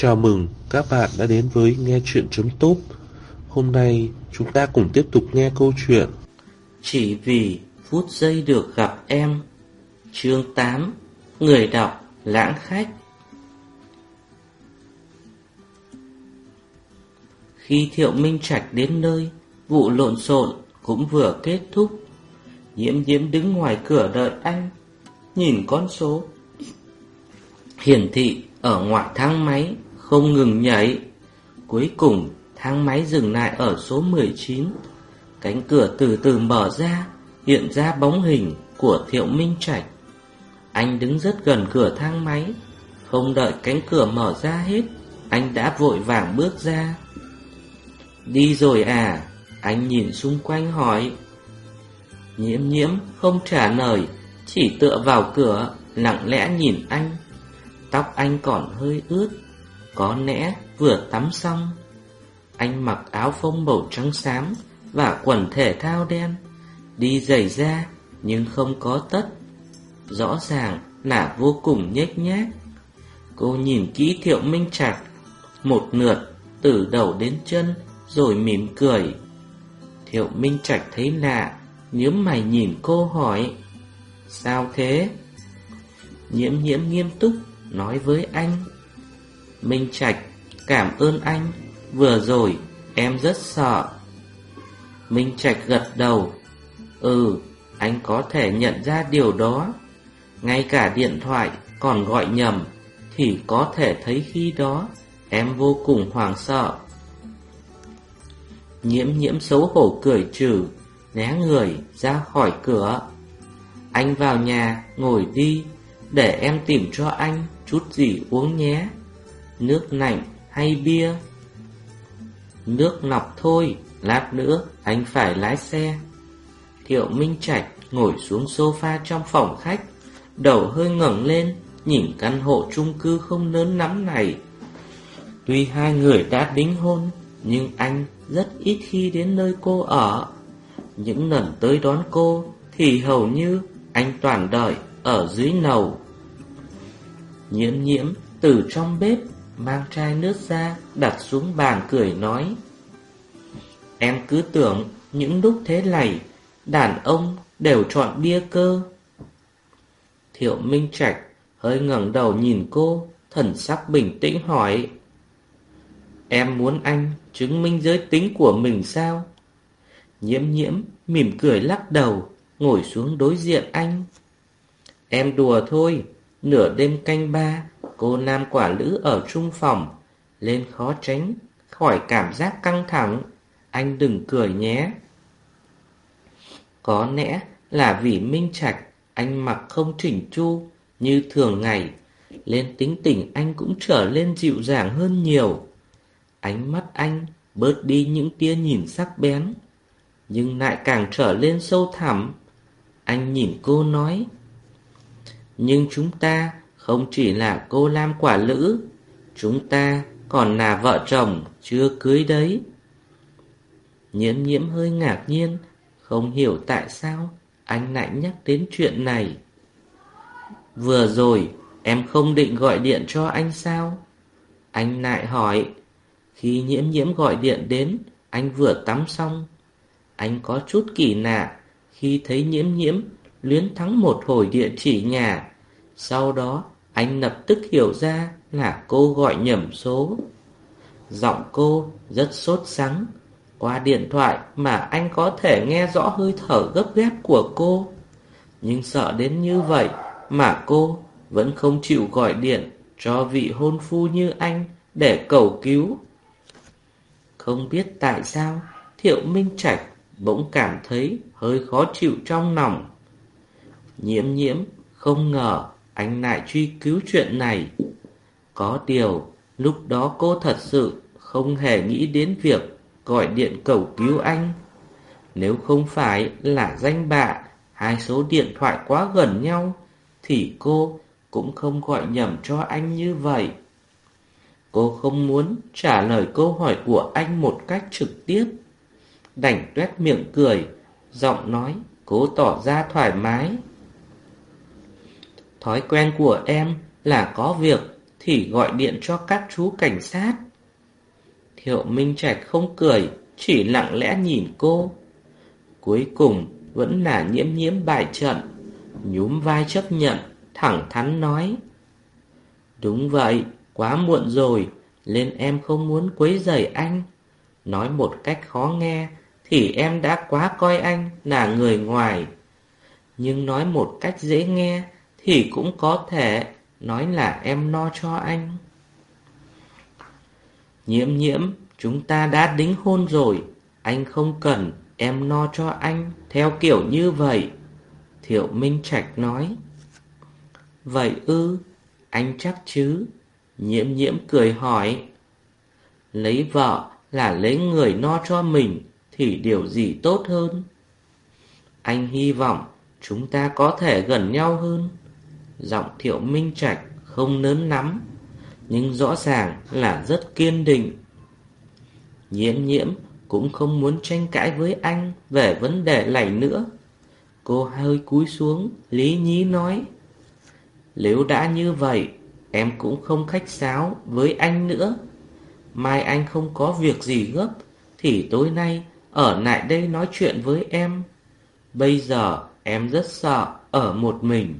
Chào mừng các bạn đã đến với nghe chuyện.top Hôm nay chúng ta cùng tiếp tục nghe câu chuyện Chỉ vì phút giây được gặp em, Chương 8 Người đọc lãng khách. Khi Thiệu Minh Trạch đến nơi, Vụ lộn xộn cũng vừa kết thúc. Nhiễm nhiễm đứng ngoài cửa đợi anh, Nhìn con số. Hiển thị ở ngoài thang máy không ngừng nhảy. Cuối cùng, thang máy dừng lại ở số 19 Cánh cửa từ từ mở ra, Hiện ra bóng hình của Thiệu Minh Trạch. Anh đứng rất gần cửa thang máy. Không đợi cánh cửa mở ra hết, Anh đã vội vàng bước ra. Đi rồi à? Anh nhìn xung quanh hỏi. Nhiễm nhiễm không trả lời, Chỉ tựa vào cửa, Lặng lẽ nhìn anh. Tóc anh còn hơi ướt. Có lẽ vừa tắm xong. Anh mặc áo phông màu trắng xám Và quần thể thao đen, Đi giày da Nhưng không có tất. Rõ ràng là vô cùng nhếch nhác. Cô nhìn kỹ Thiệu Minh Trạch Một lượt Từ đầu đến chân Rồi mỉm cười. Thiệu Minh Trạch thấy lạ Nhớm mày nhìn cô hỏi, Sao thế? Nhiễm nhiễm nghiêm túc Nói với anh Minh Trạch, Cảm ơn anh. Vừa rồi, em rất sợ. Minh Trạch gật đầu. Ừ Anh có thể nhận ra điều đó. Ngay cả điện thoại Còn gọi nhầm, Thì có thể thấy khi đó Em vô cùng hoảng sợ. Nhiễm nhiễm xấu hổ cười trừ, Né người ra khỏi cửa. Anh vào nhà, ngồi đi, Để em tìm cho anh chút gì uống nhé. Nước lạnh hay bia. Nước lọc thôi, Lát nữa anh phải lái xe. Thiệu Minh Trạch ngồi xuống sofa trong phòng khách, Đầu hơi ngẩng lên, Nhìn căn hộ chung cư không lớn lắm này. Tuy hai người đã đính hôn, Nhưng anh rất ít khi đến nơi cô ở. Những lần tới đón cô Thì hầu như anh toàn đợi ở dưới nầu Nhiễm nhiễm từ trong bếp Mang chai nước ra, Đặt xuống bàn cười nói. Em cứ tưởng Những lúc thế này, Đàn ông đều chọn bia cơ. Thiệu Minh Trạch Hơi ngẩng đầu nhìn cô, Thần sắc bình tĩnh hỏi. Em muốn anh chứng minh giới tính của mình sao? Nhiễm nhiễm, mỉm cười lắc đầu, Ngồi xuống đối diện anh. Em đùa thôi, Nửa đêm canh ba Cô nam quả lữ ở trung phòng. Lên khó tránh, Khỏi cảm giác căng thẳng. Anh đừng cười nhé. Có lẽ là vì Minh Trạch, Anh mặc không chỉnh chu Như thường ngày Lên tính tình anh cũng trở lên dịu dàng hơn nhiều. Ánh mắt anh bớt đi những tia nhìn sắc bén, Nhưng lại càng trở lên sâu thẳm. Anh nhìn cô nói, Nhưng chúng ta không chỉ là cô Lam quả lữ, Chúng ta còn là vợ chồng chưa cưới đấy. Nhiễm nhiễm hơi ngạc nhiên, Không hiểu tại sao anh lại nhắc đến chuyện này. Vừa rồi, em không định gọi điện cho anh sao? Anh lại hỏi. Khi nhiễm nhiễm gọi điện đến, Anh vừa tắm xong. Anh có chút kỳ lạ Khi thấy nhiễm nhiễm Luyến thắng một hồi địa chỉ nhà. Sau đó anh lập tức hiểu ra là cô gọi nhầm số. Giọng cô rất sốt sắng. Qua điện thoại mà anh có thể nghe rõ hơi thở gấp gáp của cô. Nhưng sợ đến như vậy mà cô vẫn không chịu gọi điện cho vị hôn phu như anh để cầu cứu. Không biết tại sao, Thiệu Minh Trạch bỗng cảm thấy hơi khó chịu trong lòng. Nhiễm nhiễm, không ngờ anh lại truy cứu chuyện này. Có điều, lúc đó cô thật sự không hề nghĩ đến việc gọi điện cầu cứu anh. Nếu không phải là danh bạ, hai số điện thoại quá gần nhau, thì cô cũng không gọi nhầm cho anh như vậy. Cô không muốn trả lời câu hỏi của anh một cách trực tiếp. Đành tuét miệng cười, giọng nói, cố tỏ ra thoải mái. Thói quen của em là có việc thì gọi điện cho các chú cảnh sát. Thiệu Minh Trạch không cười, chỉ lặng lẽ nhìn cô. Cuối cùng vẫn là nhiễm nhiễm bại trận, nhúm vai chấp nhận, thẳng thắn nói. Đúng vậy, quá muộn rồi, nên em không muốn quấy rầy anh. Nói một cách khó nghe, thì em đã quá coi anh là người ngoài. Nhưng nói một cách dễ nghe, thì cũng có thể nói là em no cho anh. Nhiễm nhiễm, chúng ta đã đính hôn rồi, anh không cần em no cho anh theo kiểu như vậy. Thiệu Minh Trạch nói. Vậy ư, anh chắc chứ? Nhiễm nhiễm cười hỏi. Lấy vợ là lấy người no cho mình thì điều gì tốt hơn? Anh hy vọng chúng ta có thể gần nhau hơn. Giọng Thiệu Minh Trạch không lớn lắm, nhưng rõ ràng là rất kiên định. Nhiễm nhiễm cũng không muốn tranh cãi với anh về vấn đề này nữa. Cô hơi cúi xuống, lý nhí nói. Nếu đã như vậy, em cũng không khách sáo với anh nữa. Mai anh không có việc gì gấp, thì tối nay ở lại đây nói chuyện với em. Bây giờ em rất sợ ở một mình.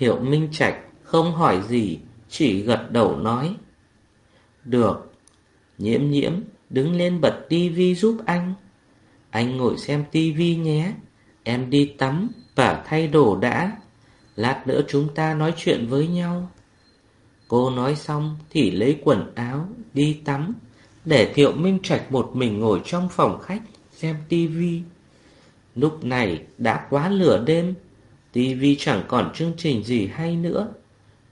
Thiệu Minh Trạch không hỏi gì, chỉ gật đầu nói. Được, nhiễm nhiễm đứng lên bật tivi giúp anh. Anh ngồi xem tivi nhé, em đi tắm và thay đồ đã. Lát nữa chúng ta nói chuyện với nhau. Cô nói xong thì lấy quần áo, đi tắm, để Thiệu Minh Trạch một mình ngồi trong phòng khách xem tivi. Lúc này đã quá lửa đêm, tivi chẳng còn chương trình gì hay nữa.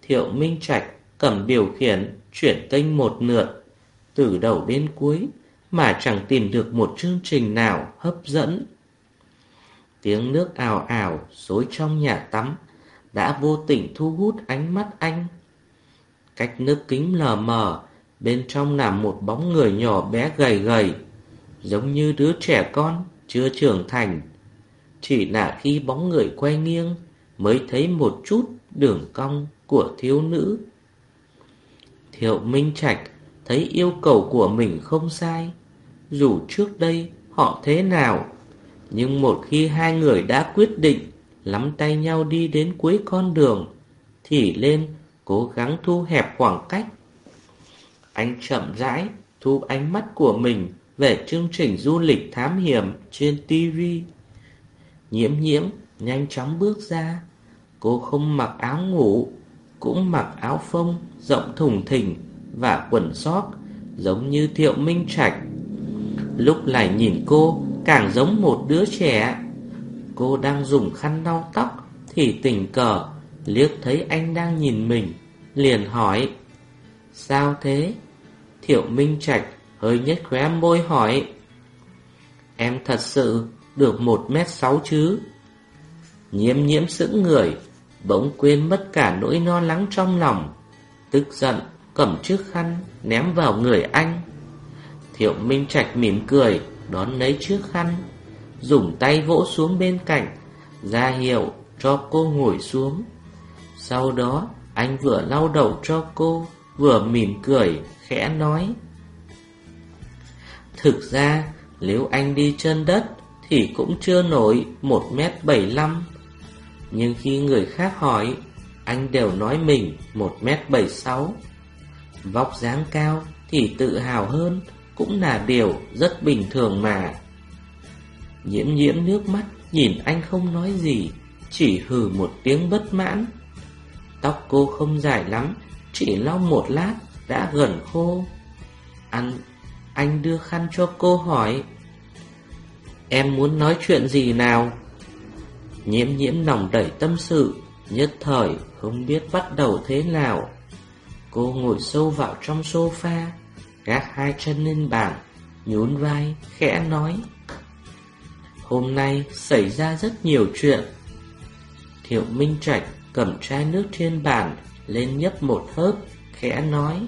Thiệu Minh Trạch cầm điều khiển chuyển kênh một lượt, từ đầu đến cuối mà chẳng tìm được một chương trình nào hấp dẫn. Tiếng nước ào ào xối trong nhà tắm đã vô tình thu hút ánh mắt anh. Cách nước kính lờ mờ, bên trong là một bóng người nhỏ bé gầy gầy, giống như đứa trẻ con chưa trưởng thành. Chỉ là khi bóng người quay nghiêng mới thấy một chút đường cong của thiếu nữ. Thiệu Minh Trạch thấy yêu cầu của mình không sai, dù trước đây họ thế nào, nhưng một khi hai người đã quyết định lắm tay nhau đi đến cuối con đường, thì lên cố gắng thu hẹp khoảng cách. Anh chậm rãi thu ánh mắt của mình về chương trình du lịch thám hiểm trên TV. Nhiễm nhiễm nhanh chóng bước ra, cô không mặc áo ngủ, cũng mặc áo phông rộng thùng thình và quần sót giống như Thiệu Minh Trạch. Lúc này nhìn cô càng giống một đứa trẻ. Cô đang dùng khăn lau tóc thì tình cờ liếc thấy anh đang nhìn mình, liền hỏi: "Sao thế?" Thiệu Minh Trạch hơi nhếch khóe môi hỏi: "Em thật sự được một mét sáu chứ?" Nhiễm nhiễm sững người, bỗng quên mất cả nỗi no lắng trong lòng, tức giận cầm chiếc khăn ném vào người anh. Thiệu Minh Trạch mỉm cười, đón lấy chiếc khăn, dùng tay vỗ xuống bên cạnh, ra hiệu cho cô ngồi xuống. Sau đó, anh vừa lau đầu cho cô, vừa mỉm cười, khẽ nói. Thực ra, nếu anh đi chân đất, thì cũng chưa nổi 1m75. Nhưng khi người khác hỏi, anh đều nói mình 1m76. Vóc dáng cao thì tự hào hơn cũng là điều rất bình thường mà. Nhiễm nhiễm nước mắt nhìn anh không nói gì, chỉ hừ một tiếng bất mãn. Tóc cô không dài lắm, chỉ lau một lát đã gần khô. Anh, anh đưa khăn cho cô hỏi. Em muốn nói chuyện gì nào? Nhiễm nhiễm nòng đẩy tâm sự, nhất thời không biết bắt đầu thế nào. Cô ngồi sâu vào trong sofa, gác hai chân lên bàn, nhún vai, khẽ nói. Hôm nay xảy ra rất nhiều chuyện. Thiệu Minh Trạch cầm chai nước trên bàn, lên nhấp một hớp, khẽ nói.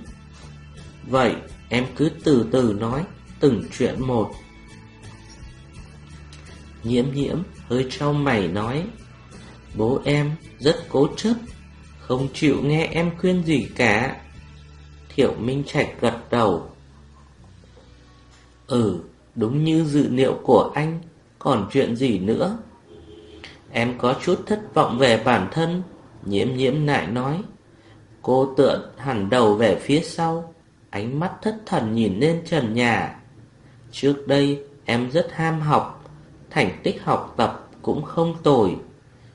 Vậy em cứ từ từ nói, từng chuyện một. Nhiễm nhiễm hơi trao mày nói. Bố em rất cố chấp, không chịu nghe em khuyên gì cả. Thiệu Minh Trạch gật đầu. Ừ, đúng như dự liệu của anh, còn chuyện gì nữa? Em có chút thất vọng về bản thân, nhiễm nhiễm lại nói. Cô tựa hẳn đầu về phía sau, ánh mắt thất thần nhìn lên trần nhà. Trước đây em rất ham học, thành tích học tập cũng không tồi.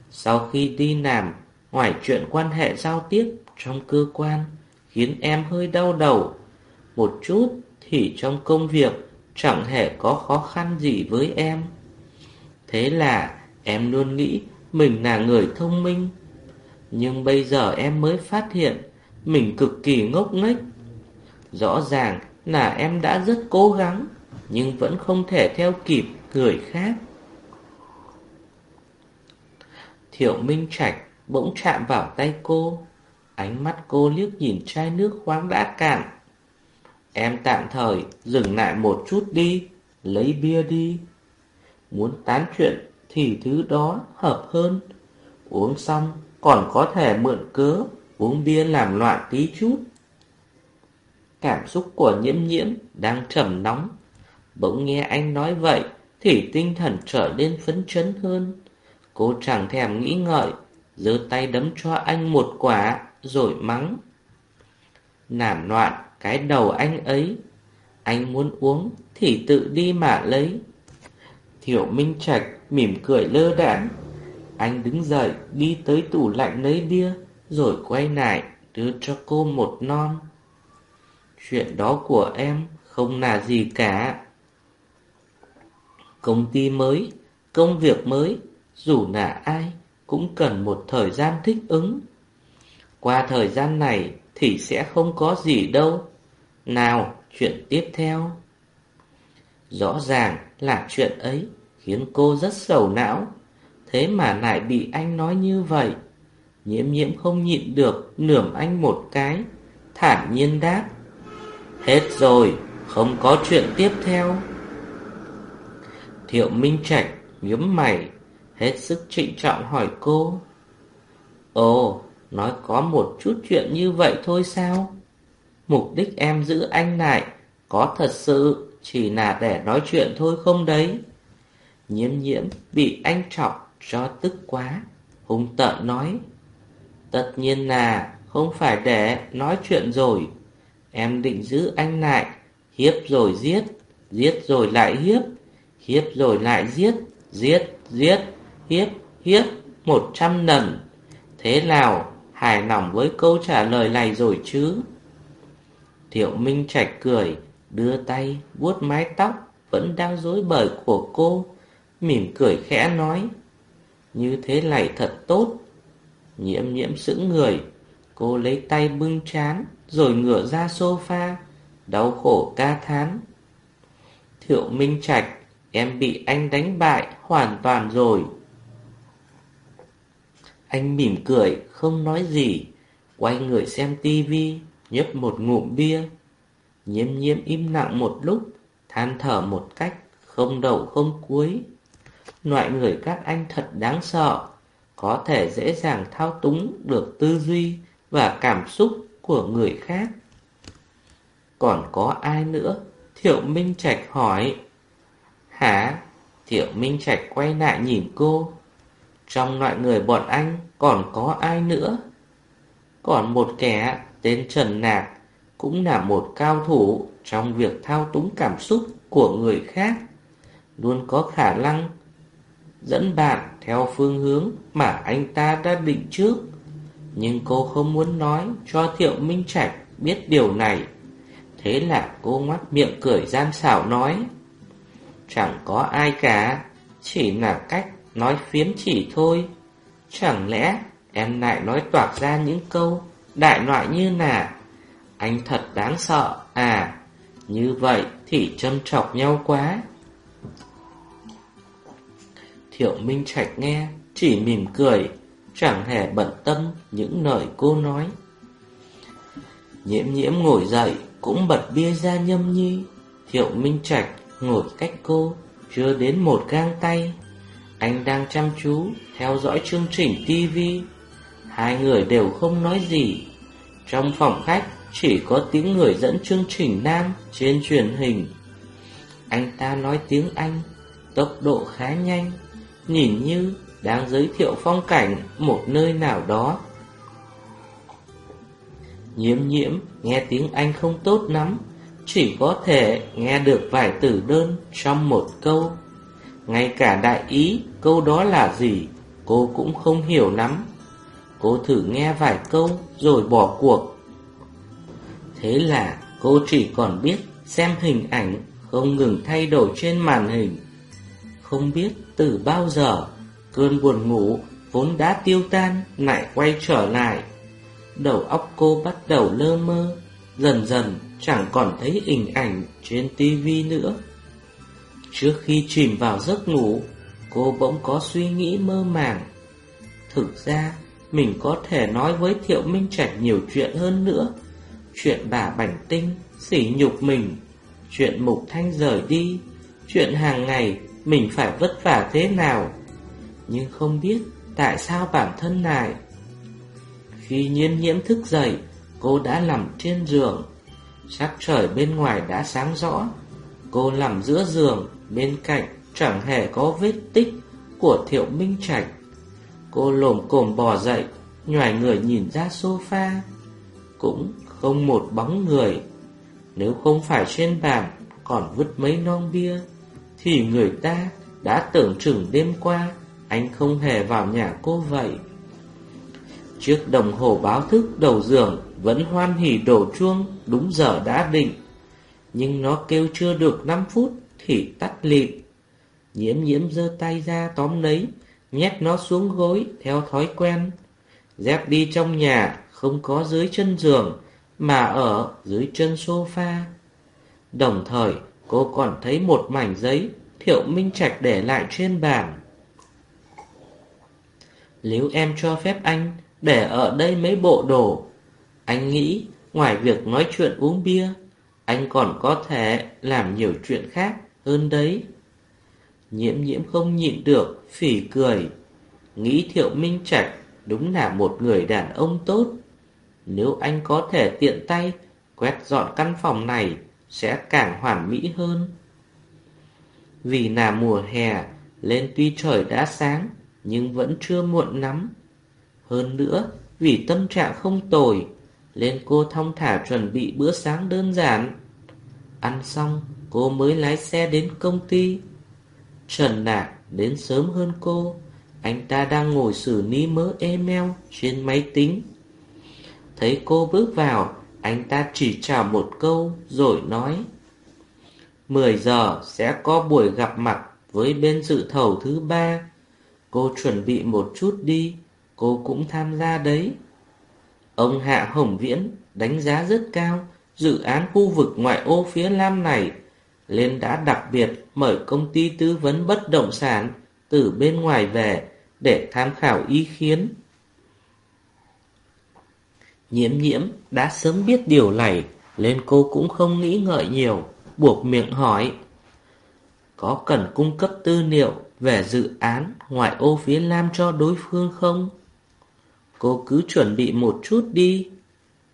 Sau khi đi làm, ngoài chuyện quan hệ giao tiếp trong cơ quan, khiến em hơi đau đầu. Một chút thì trong công việc chẳng hề có khó khăn gì với em. Thế là em luôn nghĩ mình là người thông minh. Nhưng bây giờ em mới phát hiện mình cực kỳ ngốc nghếch. Rõ ràng là em đã rất cố gắng, nhưng vẫn không thể theo kịp người khác. Thiệu Minh Trạch bỗng chạm vào tay cô. Ánh mắt cô liếc nhìn chai nước khoáng đã cạn. Em tạm thời dừng lại một chút đi, lấy bia đi. Muốn tán chuyện thì thứ đó hợp hơn. Uống xong còn có thể mượn cớ uống bia làm loạn tí chút. Cảm xúc của nhiễm nhiễm đang trầm nóng. Bỗng nghe anh nói vậy thì tinh thần trở nên phấn chấn hơn. Cô chẳng thèm nghĩ ngợi, giơ tay đấm cho anh một quả rồi mắng. Nản loạn cái đầu anh ấy, anh muốn uống thì tự đi mà lấy. Thiểu Minh Trạch mỉm cười lơ đãng. Anh đứng dậy đi tới tủ lạnh lấy bia rồi quay lại đưa cho cô một non. Chuyện đó của em không là gì cả. Công ty mới, công việc mới, dù là ai cũng cần một thời gian thích ứng. Qua thời gian này thì sẽ không có gì đâu. Nào, chuyện tiếp theo. Rõ ràng là chuyện ấy khiến cô rất sầu não. Thế mà lại bị anh nói như vậy. Nhiễm nhiễm không nhịn được nườm anh một cái, thản nhiên đáp. Hết rồi, không có chuyện tiếp theo. Thiệu Minh Trạch nhớm mày, hết sức trịnh trọng hỏi cô. Ồ, nói có một chút chuyện như vậy thôi sao? Mục đích em giữ anh lại có thật sự chỉ là để nói chuyện thôi không đấy? Nhiễm nhiễm bị anh chọc cho tức quá, hung tợn nói. Tất nhiên là không phải để nói chuyện rồi. Em định giữ anh lại, hiếp rồi giết, giết rồi lại hiếp, hiếp rồi lại giết, giết, giết, hiếp, hiếp một trăm lần. Thế nào, hài lòng với câu trả lời này rồi chứ? Thiệu Minh Trạch cười, đưa tay vuốt mái tóc vẫn đang rối bời của cô, mỉm cười khẽ nói: "Như thế này thật tốt." Nhiễm Nhiễm sững người, cô lấy tay bưng chán rồi ngửa ra sofa, đau khổ ca thán: "Thiệu Minh Trạch, em bị anh đánh bại hoàn toàn rồi." Anh mỉm cười, không nói gì, quay người xem tivi, nhấp một ngụm bia. Nhiễm nhiễm im lặng một lúc, than thở một cách không đầu không cuối. Loại người các anh thật đáng sợ, có thể dễ dàng thao túng được tư duy và cảm xúc của người khác. Còn có ai nữa? Thiệu Minh Trạch hỏi. Hả? Thiệu Minh Trạch quay lại nhìn cô. Trong loại người bọn anh còn có ai nữa? Còn một kẻ tên Trần Nạc cũng là một cao thủ trong việc thao túng cảm xúc của người khác. Luôn có khả năng dẫn bạn theo phương hướng mà anh ta đã định trước. Nhưng cô không muốn nói cho Thiệu Minh Trạch biết điều này. Thế là cô ngoắt miệng cười gian xảo nói. Chẳng có ai cả, chỉ là cách nói phiếm chỉ thôi. Chẳng lẽ em lại nói toạc ra những câu đại loại như là Anh thật đáng sợ, à, như vậy thì châm chọc nhau quá. Thiệu Minh Trạch nghe, chỉ mỉm cười, chẳng hề bận tâm những lời cô nói. Nhiễm nhiễm ngồi dậy, cũng bật bia ra nhâm nhi. Thiệu Minh Trạch ngồi cách cô, chưa đến một gang tay. Anh đang chăm chú theo dõi chương trình TV. Hai người đều không nói gì. Trong phòng khách chỉ có tiếng người dẫn chương trình nam trên truyền hình. Anh ta nói tiếng Anh, tốc độ khá nhanh, nhìn như đang giới thiệu phong cảnh một nơi nào đó. Nhiễm nhiễm nghe tiếng Anh không tốt lắm, chỉ có thể nghe được vài từ đơn trong một câu. Ngay cả đại ý câu đó là gì, cô cũng không hiểu lắm. Cô thử nghe vài câu rồi bỏ cuộc. Thế là cô chỉ còn biết xem hình ảnh không ngừng thay đổi trên màn hình. Không biết từ bao giờ cơn buồn ngủ vốn đã tiêu tan lại quay trở lại. Đầu óc cô bắt đầu lơ mơ, dần dần chẳng còn thấy hình ảnh trên tivi nữa. Trước khi chìm vào giấc ngủ, cô bỗng có suy nghĩ mơ màng. Thực ra, mình có thể nói với Thiệu Minh Trạch nhiều chuyện hơn nữa. Chuyện bà Bảnh Tinh, sỉ nhục mình, chuyện Mục Thanh rời đi, chuyện hàng ngày mình phải vất vả thế nào. Nhưng không biết tại sao bản thân này. Khi nhiên nhiễm thức dậy, cô đã nằm trên giường. Sắc trời bên ngoài đã sáng rõ. Cô nằm giữa giường, bên cạnh chẳng hề có vết tích của Thiệu Minh Trạch. Cô lồm cồm bò dậy, nhòi người nhìn ra sofa. Cũng không một bóng người. Nếu không phải trên bàn còn vứt mấy non bia, thì người ta đã tưởng chừng đêm qua anh không hề vào nhà cô vậy. Chiếc đồng hồ báo thức đầu giường vẫn hoan hỉ đổ chuông đúng giờ đã định. Nhưng nó kêu chưa được 5 phút thì tắt lịm. Nhiễm nhiễm giơ tay ra tóm lấy, nhét nó xuống gối theo thói quen. Dép đi trong nhà không có dưới chân giường mà ở dưới chân sofa. Đồng thời cô còn thấy một mảnh giấy Thiệu Minh Trạch để lại trên bàn. Nếu em cho phép anh để ở đây mấy bộ đồ, anh nghĩ ngoài việc nói chuyện uống bia, anh còn có thể làm nhiều chuyện khác hơn đấy. Nhiễm nhiễm không nhịn được, phỉ cười. Nghĩ Thiệu Minh Trạch đúng là một người đàn ông tốt. Nếu anh có thể tiện tay quét dọn căn phòng này sẽ càng hoàn mỹ hơn. Vì là mùa hè, lên tuy trời đã sáng, nhưng vẫn chưa muộn lắm. Hơn nữa, vì tâm trạng không tồi, lên cô thong thả chuẩn bị bữa sáng đơn giản. Ăn xong, cô mới lái xe đến công ty. Trần Nạc đến sớm hơn cô, anh ta đang ngồi xử lý mớ email trên máy tính. Thấy cô bước vào, anh ta chỉ chào một câu rồi nói 10 giờ sẽ có buổi gặp mặt với bên dự thầu thứ ba. Cô chuẩn bị một chút đi, cô cũng tham gia đấy. Ông Hạ Hồng Viễn đánh giá rất cao dự án khu vực ngoại ô phía Nam này, nên đã đặc biệt mời công ty tư vấn bất động sản từ bên ngoài về để tham khảo ý kiến. Nhiễm nhiễm đã sớm biết điều này, nên cô cũng không nghĩ ngợi nhiều, buộc miệng hỏi. Có cần cung cấp tư liệu về dự án ngoại ô phía Nam cho đối phương không? Cô cứ chuẩn bị một chút đi.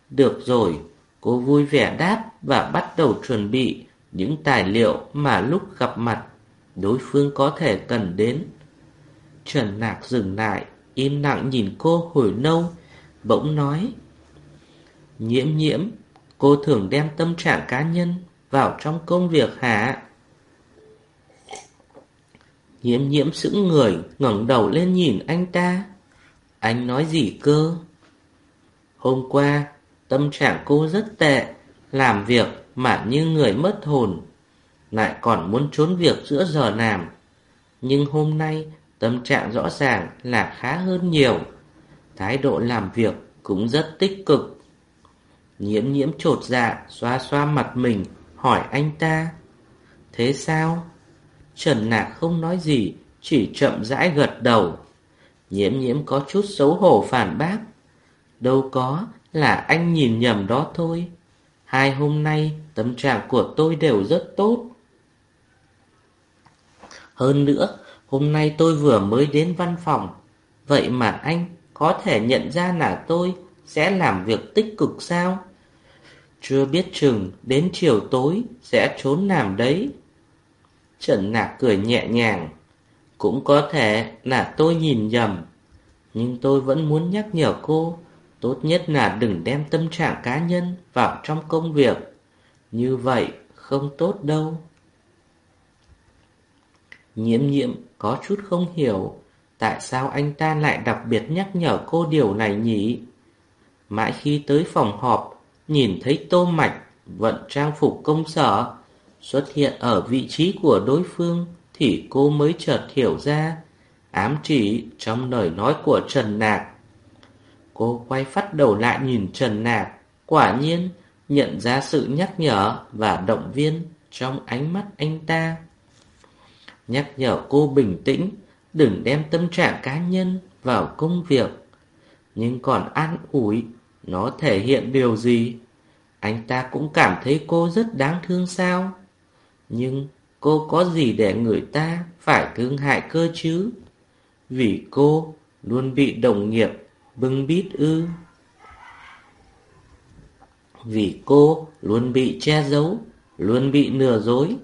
Được rồi, cô vui vẻ đáp và bắt đầu chuẩn bị những tài liệu mà lúc gặp mặt đối phương có thể cần đến. Trần Nạc dừng lại, im lặng nhìn cô hồi lâu, bỗng nói. Nhiễm nhiễm, cô thường đem tâm trạng cá nhân vào trong công việc hả? Nhiễm nhiễm sững người, ngẩng đầu lên nhìn anh ta. Anh nói gì cơ? Hôm qua, tâm trạng cô rất tệ, làm việc mà như người mất hồn, lại còn muốn trốn việc giữa giờ làm. Nhưng hôm nay, tâm trạng rõ ràng là khá hơn nhiều. Thái độ làm việc cũng rất tích cực. Nhiễm nhiễm trột dạ, xoa xoa mặt mình, hỏi anh ta. Thế sao? Trần Nạc không nói gì, chỉ chậm rãi gật đầu. Nhiễm nhiễm có chút xấu hổ phản bác. Đâu có, là anh nhìn nhầm đó thôi. Hai hôm nay, tâm trạng của tôi đều rất tốt. Hơn nữa, hôm nay tôi vừa mới đến văn phòng. Vậy mà anh có thể nhận ra là tôi sẽ làm việc tích cực sao? Chưa biết chừng đến chiều tối sẽ trốn làm đấy. Trần Nạc cười nhẹ nhàng. Cũng có thể là tôi nhìn nhầm. Nhưng tôi vẫn muốn nhắc nhở cô, tốt nhất là đừng đem tâm trạng cá nhân vào trong công việc. Như vậy không tốt đâu. Nhiễm nhiễm có chút không hiểu tại sao anh ta lại đặc biệt nhắc nhở cô điều này nhỉ? Mãi khi tới phòng họp, nhìn thấy Tô Mạch vận trang phục công sở xuất hiện ở vị trí của đối phương thì cô mới chợt hiểu ra ám chỉ trong lời nói của Trần Nạc. Cô quay phát đầu lại nhìn Trần Nạc, quả nhiên nhận ra sự nhắc nhở và động viên trong ánh mắt anh ta. Nhắc nhở cô bình tĩnh, đừng đem tâm trạng cá nhân vào công việc. Nhưng còn an ủi, nó thể hiện điều gì? Anh ta cũng cảm thấy cô rất đáng thương sao? Nhưng cô có gì để người ta phải thương hại cơ chứ? Vì cô luôn bị đồng nghiệp bưng bít ư. Vì cô luôn bị che giấu, luôn bị lừa dối.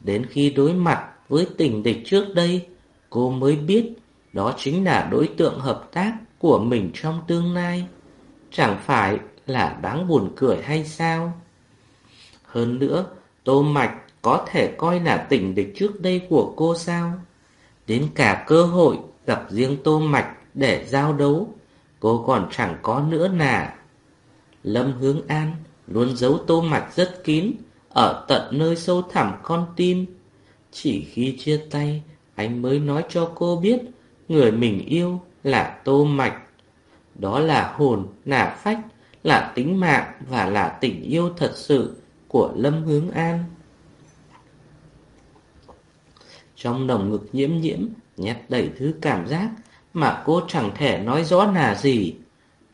Đến khi đối mặt với tình địch trước đây, cô mới biết đó chính là đối tượng hợp tác của mình trong tương lai. Chẳng phải là đáng buồn cười hay sao? Hơn nữa, Tô Mạch có thể coi là tình địch trước đây của cô sao? Đến cả cơ hội gặp riêng Tô Mạch để giao đấu, cô còn chẳng có nữa nà. Lâm Hướng An luôn giấu Tô Mạch rất kín, ở tận nơi sâu thẳm con tim. Chỉ khi chia tay, anh mới nói cho cô biết người mình yêu là Tô Mạch. Đó là hồn, là phách, là tính mạng và là tình yêu thật sự của Lâm Hướng An. Trong lồng ngực nhiễm nhiễm nhét đầy thứ cảm giác mà cô chẳng thể nói rõ là gì.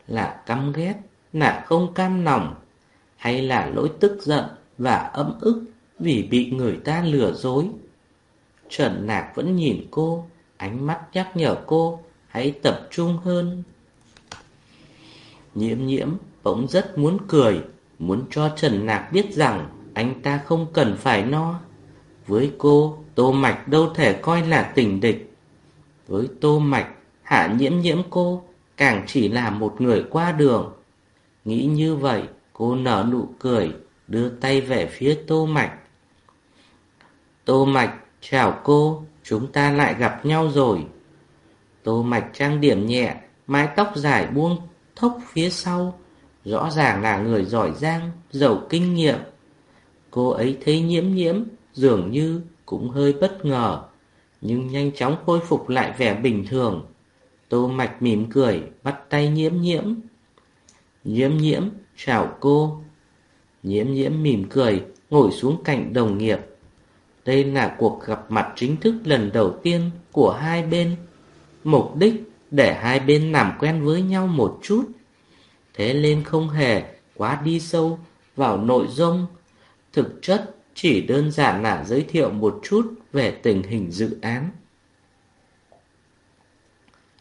Là căm ghét, là không cam lòng, hay là lỗi tức giận và ấm ức vì bị người ta lừa dối. Trần Nạc vẫn nhìn cô, ánh mắt nhắc nhở cô hãy tập trung hơn. Nhiễm nhiễm bỗng rất muốn cười, muốn cho Trần Nạc biết rằng anh ta không cần phải no. Với cô, Tô Mạch đâu thể coi là tình địch. Với Tô Mạch, hạ nhiễm nhiễm cô càng chỉ là một người qua đường. Nghĩ như vậy, cô nở nụ cười, đưa tay về phía Tô Mạch. Tô Mạch, chào cô, chúng ta lại gặp nhau rồi. Tô Mạch trang điểm nhẹ, mái tóc dài buông thốc phía sau, rõ ràng là người giỏi giang, giàu kinh nghiệm. Cô ấy thấy nhiễm nhiễm, dường như cũng hơi bất ngờ, nhưng nhanh chóng khôi phục lại vẻ bình thường. Tô Mạch mỉm cười, bắt tay nhiễm nhiễm. Nhiễm nhiễm, chào cô. Nhiễm nhiễm mỉm cười, ngồi xuống cạnh đồng nghiệp. Đây là cuộc gặp mặt chính thức lần đầu tiên của hai bên. Mục đích để hai bên làm quen với nhau một chút. Thế nên không hề quá đi sâu vào nội dung. Thực chất chỉ đơn giản là giới thiệu một chút về tình hình dự án.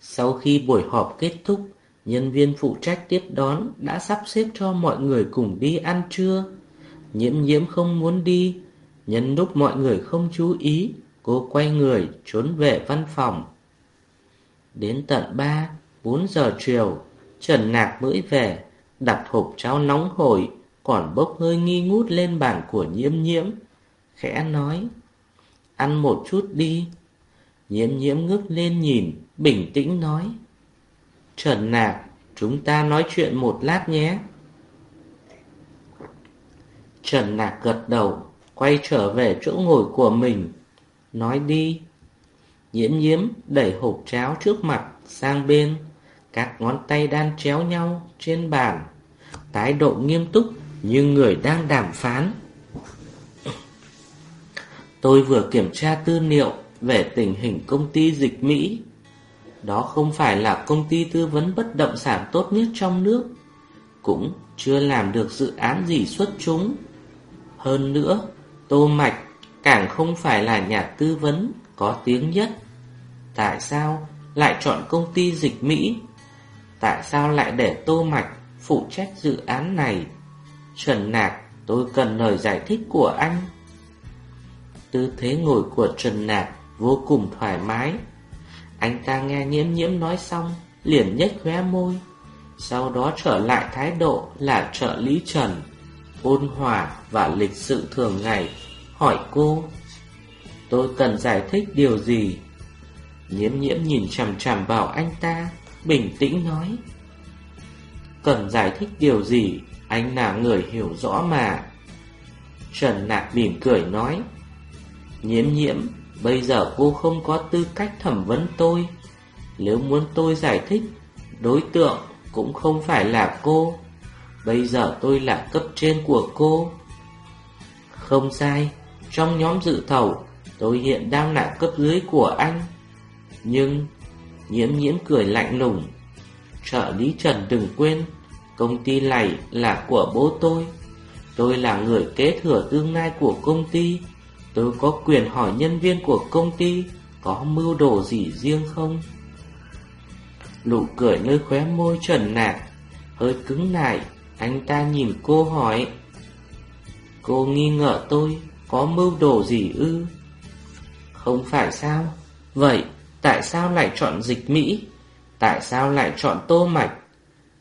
Sau khi buổi họp kết thúc, nhân viên phụ trách tiếp đón đã sắp xếp cho mọi người cùng đi ăn trưa. Nhiễm nhiễm không muốn đi, nhân lúc mọi người không chú ý, cô quay người trốn về văn phòng. Đến tận 3, 4 giờ chiều, Trần Nạc mới về, đặt hộp cháo nóng hổi, còn bốc hơi nghi ngút lên bàn của nhiễm nhiễm. Khẽ nói, ăn một chút đi. Nhiễm nhiễm ngước lên nhìn, bình tĩnh nói. Trần Nạc, chúng ta nói chuyện một lát nhé. Trần Nạc gật đầu, quay trở về chỗ ngồi của mình. Nói đi. Nhiễm nhiễm đẩy hộp cháo trước mặt sang bên, các ngón tay đan chéo nhau trên bàn, thái độ nghiêm túc như người đang đàm phán. Tôi vừa kiểm tra tư liệu về tình hình công ty dịch Mỹ. Đó không phải là công ty tư vấn bất động sản tốt nhất trong nước, cũng chưa làm được dự án gì xuất chúng. Hơn nữa, Tô Mạch càng không phải là nhà tư vấn có tiếng nhất. Tại sao lại chọn công ty dịch Mỹ? Tại sao lại để Tô Mạch phụ trách dự án này? Trần Nạc, tôi cần lời giải thích của anh. Tư thế ngồi của Trần Nạc vô cùng thoải mái. Anh ta nghe nhiễm nhiễm nói xong, liền nhếch khóe môi. Sau đó trở lại thái độ là trợ lý Trần, ôn hòa và lịch sự thường ngày, hỏi cô. Tôi cần giải thích điều gì? Nhiễm nhiễm nhìn chằm chằm vào anh ta, bình tĩnh nói. Cần giải thích điều gì, anh là người hiểu rõ mà. Trần Nạc mỉm cười nói. Nhiễm nhiễm, bây giờ cô không có tư cách thẩm vấn tôi. Nếu muốn tôi giải thích, đối tượng cũng không phải là cô. Bây giờ tôi là cấp trên của cô. Không sai, trong nhóm dự thầu, tôi hiện đang là cấp dưới của anh. Nhưng, nhiễm nhiễm cười lạnh lùng. Trợ lý Trần đừng quên, công ty này là của bố tôi. Tôi là người kế thừa tương lai của công ty. Tôi có quyền hỏi nhân viên của công ty có mưu đồ gì riêng không? Nụ cười nơi khóe môi trần nạc, Hơi cứng lại Anh ta nhìn cô hỏi, Cô nghi ngờ tôi Có mưu đồ gì ư Không phải sao Vậy tại sao lại chọn dịch Mỹ Tại sao lại chọn tô mạch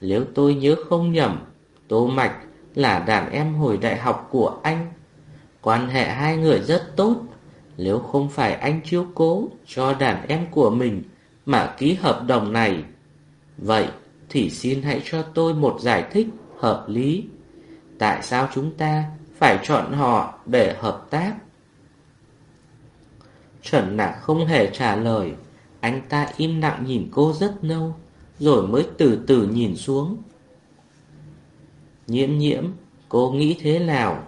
nếu tôi nhớ không nhầm Tô mạch là đàn em hồi đại học của anh Quan hệ hai người rất tốt Nếu không phải anh chiếu cố cho đàn em của mình Mà ký hợp đồng này Vậy thì xin hãy cho tôi một giải thích hợp lý. Tại sao chúng ta phải chọn họ để hợp tác? Trần Nạc không hề trả lời. Anh ta im lặng nhìn cô rất lâu, rồi mới từ từ nhìn xuống. Nhiễm nhiễm, cô nghĩ thế nào?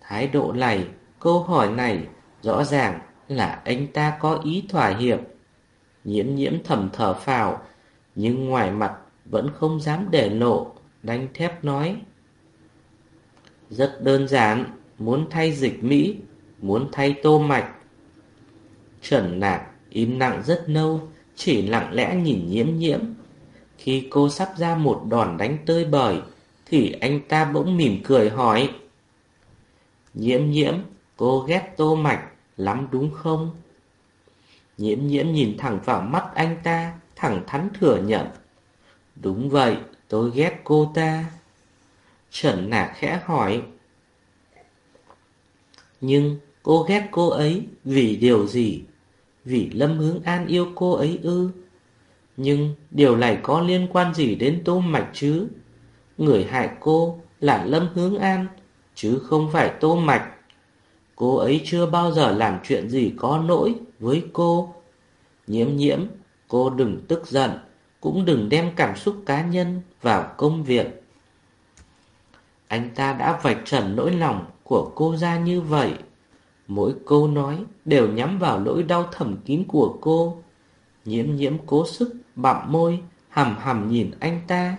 Thái độ này, câu hỏi này, rõ ràng là anh ta có ý thỏa hiệp. Nhiễm nhiễm thầm thở phào, nhưng ngoài mặt vẫn không dám để lộ, đánh thép nói. Rất đơn giản, muốn thay dịch Mỹ, muốn thay tô mạch. Trần Nạc im lặng rất lâu, chỉ lặng lẽ nhìn nhiễm nhiễm. Khi cô sắp ra một đòn đánh tơi bời, thì anh ta bỗng mỉm cười hỏi. Nhiễm nhiễm, cô ghét tô mạch lắm đúng không? Nhiễm nhiễm nhìn thẳng vào mắt anh ta, thẳng thắn thừa nhận. Đúng vậy, tôi ghét cô ta. Trần Nạc khẽ hỏi. Nhưng cô ghét cô ấy vì điều gì? Vì Lâm Hướng An yêu cô ấy ư? Nhưng điều này có liên quan gì đến Tô Mạch chứ? Người hại cô là Lâm Hướng An, chứ không phải Tô Mạch. Cô ấy chưa bao giờ làm chuyện gì có lỗi với cô. Nhiễm nhiễm Cô đừng tức giận, cũng đừng đem cảm xúc cá nhân vào công việc. Anh ta đã vạch trần nỗi lòng của cô ra như vậy. Mỗi câu nói đều nhắm vào nỗi đau thầm kín của cô. Nhiễm nhiễm cố sức bặm môi, hầm hầm nhìn anh ta.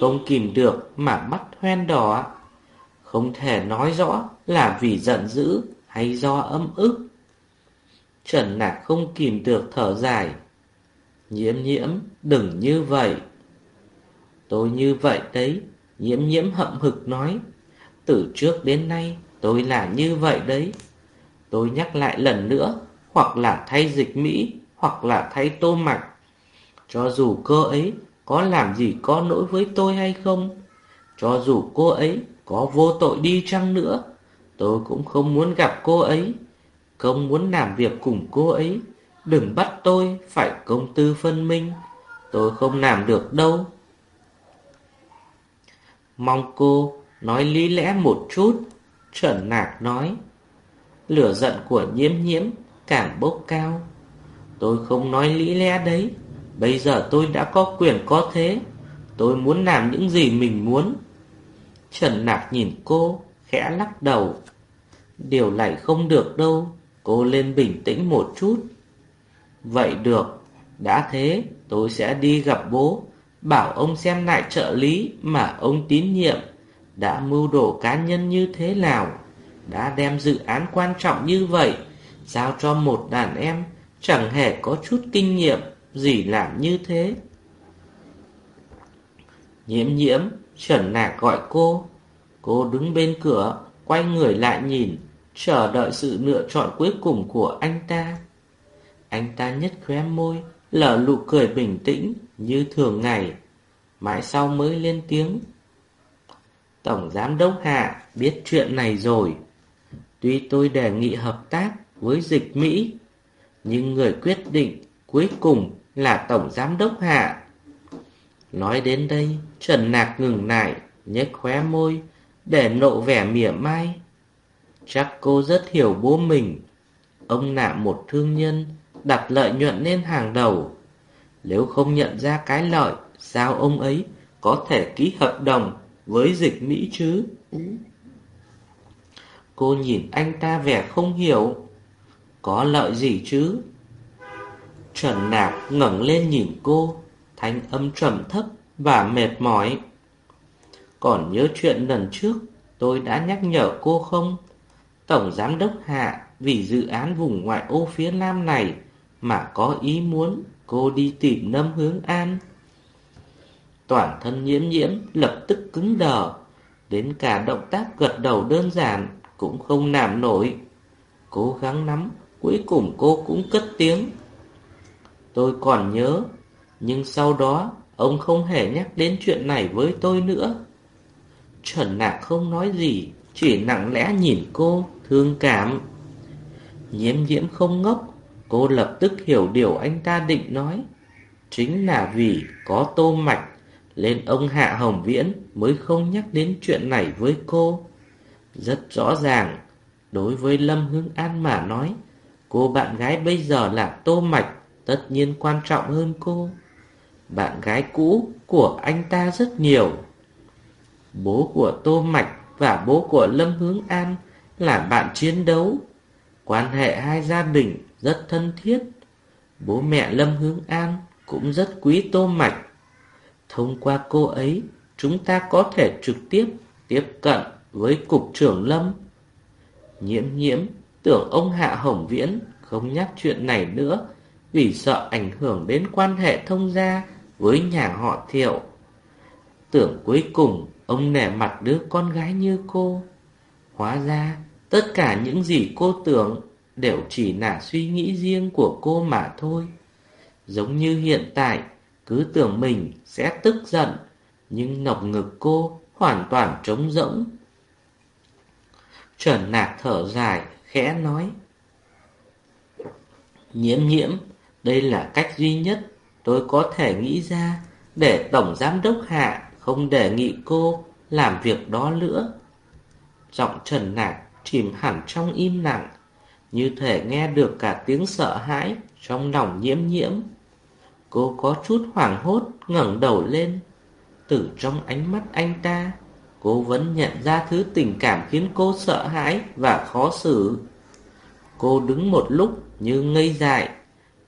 Không kìm được mà mắt hoen đỏ. Không thể nói rõ là vì giận dữ hay do âm ức. Trần Nạc không kìm được thở dài. Nhiễm nhiễm, đừng như vậy. Tôi như vậy đấy, nhiễm nhiễm hậm hực nói. Từ trước đến nay, tôi là như vậy đấy. Tôi nhắc lại lần nữa, hoặc là thay dịch Mỹ, hoặc là thay tô mạch. Cho dù cô ấy có làm gì có lỗi với tôi hay không, cho dù cô ấy có vô tội đi chăng nữa, tôi cũng không muốn gặp cô ấy, không muốn làm việc cùng cô ấy. Đừng bắt tôi phải công tư phân minh Tôi không làm được đâu Mong cô nói lý lẽ một chút Trần nạc nói Lửa giận của nhiễm nhiễm càng bốc cao. Tôi không nói lý lẽ đấy. Bây giờ tôi đã có quyền có thế. Tôi muốn làm những gì mình muốn. Trần Nạc nhìn cô Khẽ lắc đầu. Điều này không được đâu. Cô lên bình tĩnh một chút. Vậy được, đã thế tôi sẽ đi gặp bố, bảo ông xem lại trợ lý mà ông tín nhiệm. Đã mưu đồ cá nhân như thế nào, đã đem dự án quan trọng như vậy giao cho một đàn em chẳng hề có chút kinh nghiệm gì làm như thế. Nhiễm nhiễm, Trần Nạc gọi cô. Cô đứng bên cửa, quay người lại nhìn, chờ đợi sự lựa chọn cuối cùng của anh ta. Anh ta nhất khóe môi, lở nụ cười bình tĩnh như thường ngày. Mãi sau mới lên tiếng. Tổng Giám Đốc Hạ biết chuyện này rồi. Tuy tôi đề nghị hợp tác với dịch Mỹ, nhưng người quyết định cuối cùng là Tổng Giám Đốc Hạ. Nói đến đây, Trần Nạc ngừng lại, nhếch khóe môi, để nộ vẻ mỉa mai. Chắc cô rất hiểu bố mình. Ông là một thương nhân, đặt lợi nhuận lên hàng đầu. Nếu không nhận ra cái lợi, sao ông ấy có thể ký hợp đồng với dịch Mỹ chứ? Cô nhìn anh ta vẻ không hiểu. Có lợi gì chứ? Trần nạp ngẩng lên nhìn cô, thanh âm trầm thấp và mệt mỏi. Còn nhớ chuyện lần trước tôi đã nhắc nhở cô không? Tổng Giám đốc Hạ vì dự án vùng ngoại ô phía Nam này mà có ý muốn cô đi tìm Nâm Hướng An. Toàn thân nhiễm nhiễm lập tức cứng đờ, đến cả động tác gật đầu đơn giản cũng không làm nổi. Cố gắng nắm, cuối cùng cô cũng cất tiếng. Tôi còn nhớ, nhưng sau đó ông không hề nhắc đến chuyện này với tôi nữa. Trần Nạc không nói gì, chỉ nặng lẽ nhìn cô, thương cảm. Nhiễm nhiễm không ngốc, cô lập tức hiểu điều anh ta định nói. Chính là vì có tô mạch, nên ông Hạ Hồng Viễn mới không nhắc đến chuyện này với cô. Rất rõ ràng, đối với Lâm Hưng An mà nói, cô bạn gái bây giờ là tô mạch, tất nhiên quan trọng hơn cô. Bạn gái cũ của anh ta rất nhiều. Bố của Tô Mạch và bố của Lâm Hướng An là bạn chiến đấu. Quan hệ hai gia đình rất thân thiết. Bố mẹ Lâm Hướng An cũng rất quý Tô Mạch. Thông qua cô ấy, chúng ta có thể trực tiếp tiếp cận với Cục trưởng Lâm. Nhiễm nhiễm tưởng ông Hạ Hồng Viễn không nhắc chuyện này nữa vì sợ ảnh hưởng đến quan hệ thông gia với nhà họ thiệu. Tưởng cuối cùng ông nể mặt đứa con gái như cô. Hóa ra tất cả những gì cô tưởng đều chỉ là suy nghĩ riêng của cô mà thôi. Giống như hiện tại, cứ tưởng mình sẽ tức giận, nhưng nọc ngực cô hoàn toàn trống rỗng. Trần nạc thở dài, khẽ nói. Nhiễm nhiễm, đây là cách duy nhất tôi có thể nghĩ ra để Tổng Giám Đốc Hạ không đề nghị cô làm việc đó nữa. Giọng Trần Nạc chìm hẳn trong im lặng, như thể nghe được cả tiếng sợ hãi trong lòng nhiễm nhiễm. Cô có chút hoảng hốt ngẩng đầu lên. Từ trong ánh mắt anh ta, cô vẫn nhận ra thứ tình cảm khiến cô sợ hãi và khó xử. Cô đứng một lúc như ngây dại,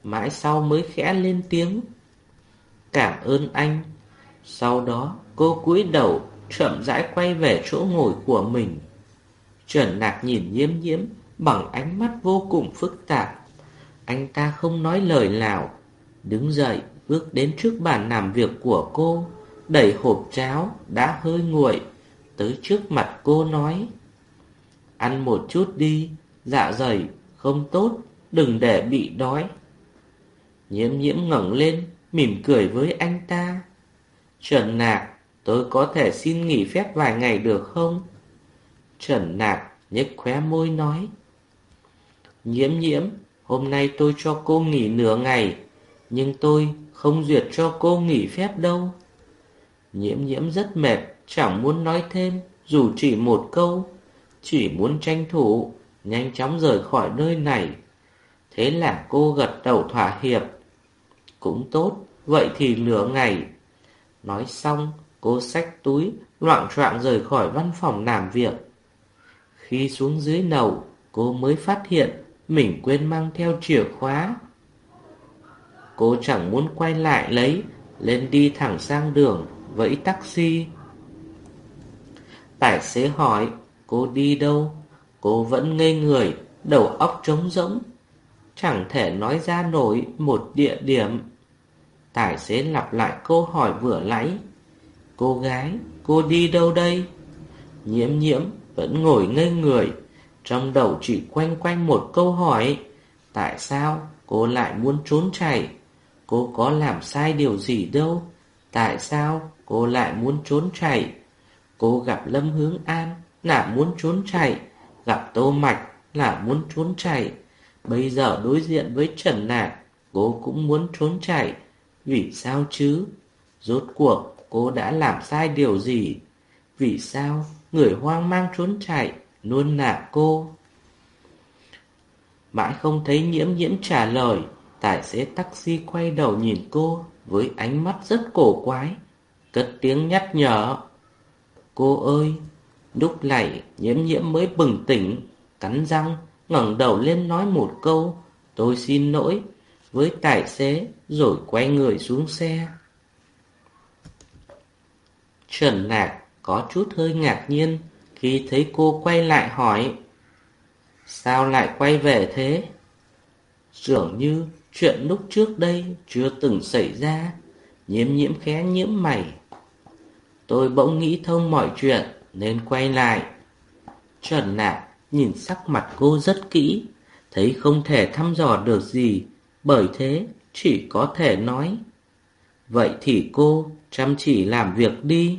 mãi sau mới khẽ lên tiếng. Cảm ơn anh. Sau đó cô cúi đầu chậm rãi quay về chỗ ngồi của mình. Trần Nạc nhìn nhiễm nhiễm bằng ánh mắt vô cùng phức tạp. Anh ta không nói lời nào, đứng dậy bước đến trước bàn làm việc của cô, đẩy hộp cháo đã hơi nguội tới trước mặt cô nói: "Ăn một chút đi, dạ dày không tốt, đừng để bị đói." Nhiễm nhiễm ngẩng lên, mỉm cười với anh ta. Trần Nạc, tôi có thể xin nghỉ phép vài ngày được không? Trần Nạc nhếch khóe môi nói. Nhiễm nhiễm, hôm nay tôi cho cô nghỉ nửa ngày, nhưng tôi không duyệt cho cô nghỉ phép đâu. Nhiễm nhiễm rất mệt, chẳng muốn nói thêm, dù chỉ một câu, chỉ muốn tranh thủ, nhanh chóng rời khỏi nơi này. Thế là cô gật đầu thỏa hiệp. Cũng tốt, vậy thì nửa ngày. Nói xong, cô xách túi, loạn trọng rời khỏi văn phòng làm việc. Khi xuống dưới nầu, cô mới phát hiện mình quên mang theo chìa khóa. Cô chẳng muốn quay lại lấy, lên đi thẳng sang đường, vẫy taxi. Tài xế hỏi, cô đi đâu? Cô vẫn ngây người, đầu óc trống rỗng. Chẳng thể nói ra nổi một địa điểm. Tài xế lặp lại câu hỏi vừa nãy. Cô gái, cô đi đâu đây? Nhiễm nhiễm vẫn ngồi ngây người, trong đầu chỉ quanh quanh một câu hỏi. Tại sao cô lại muốn trốn chạy? Cô có làm sai điều gì đâu? Tại sao cô lại muốn trốn chạy? Cô gặp Lâm Hướng An là muốn trốn chạy, gặp Tô Mạch là muốn trốn chạy. Bây giờ đối diện với Trần Nạc, cô cũng muốn trốn chạy. Vì sao chứ? Rốt cuộc cô đã làm sai điều gì? Vì sao người hoang mang trốn chạy luôn là cô? Mãi không thấy nhiễm nhiễm trả lời, tài xế taxi quay đầu nhìn cô với ánh mắt rất cổ quái, cất tiếng nhắc nhở. Cô ơi! Lúc này nhiễm nhiễm mới bừng tỉnh, cắn răng, ngẩng đầu lên nói một câu, tôi xin lỗi, với tài xế rồi quay người xuống xe. Trần Lạc có chút hơi ngạc nhiên khi thấy cô quay lại hỏi Sao lại quay về thế? Dường như chuyện lúc trước đây chưa từng xảy ra Nhiễm nhiễm khé nhiễm mày Tôi bỗng nghĩ thông mọi chuyện, nên quay lại. Trần Nạc nhìn sắc mặt cô rất kỹ, Thấy không thể thăm dò được gì, Bởi thế chỉ có thể nói, Vậy thì cô chăm chỉ làm việc đi.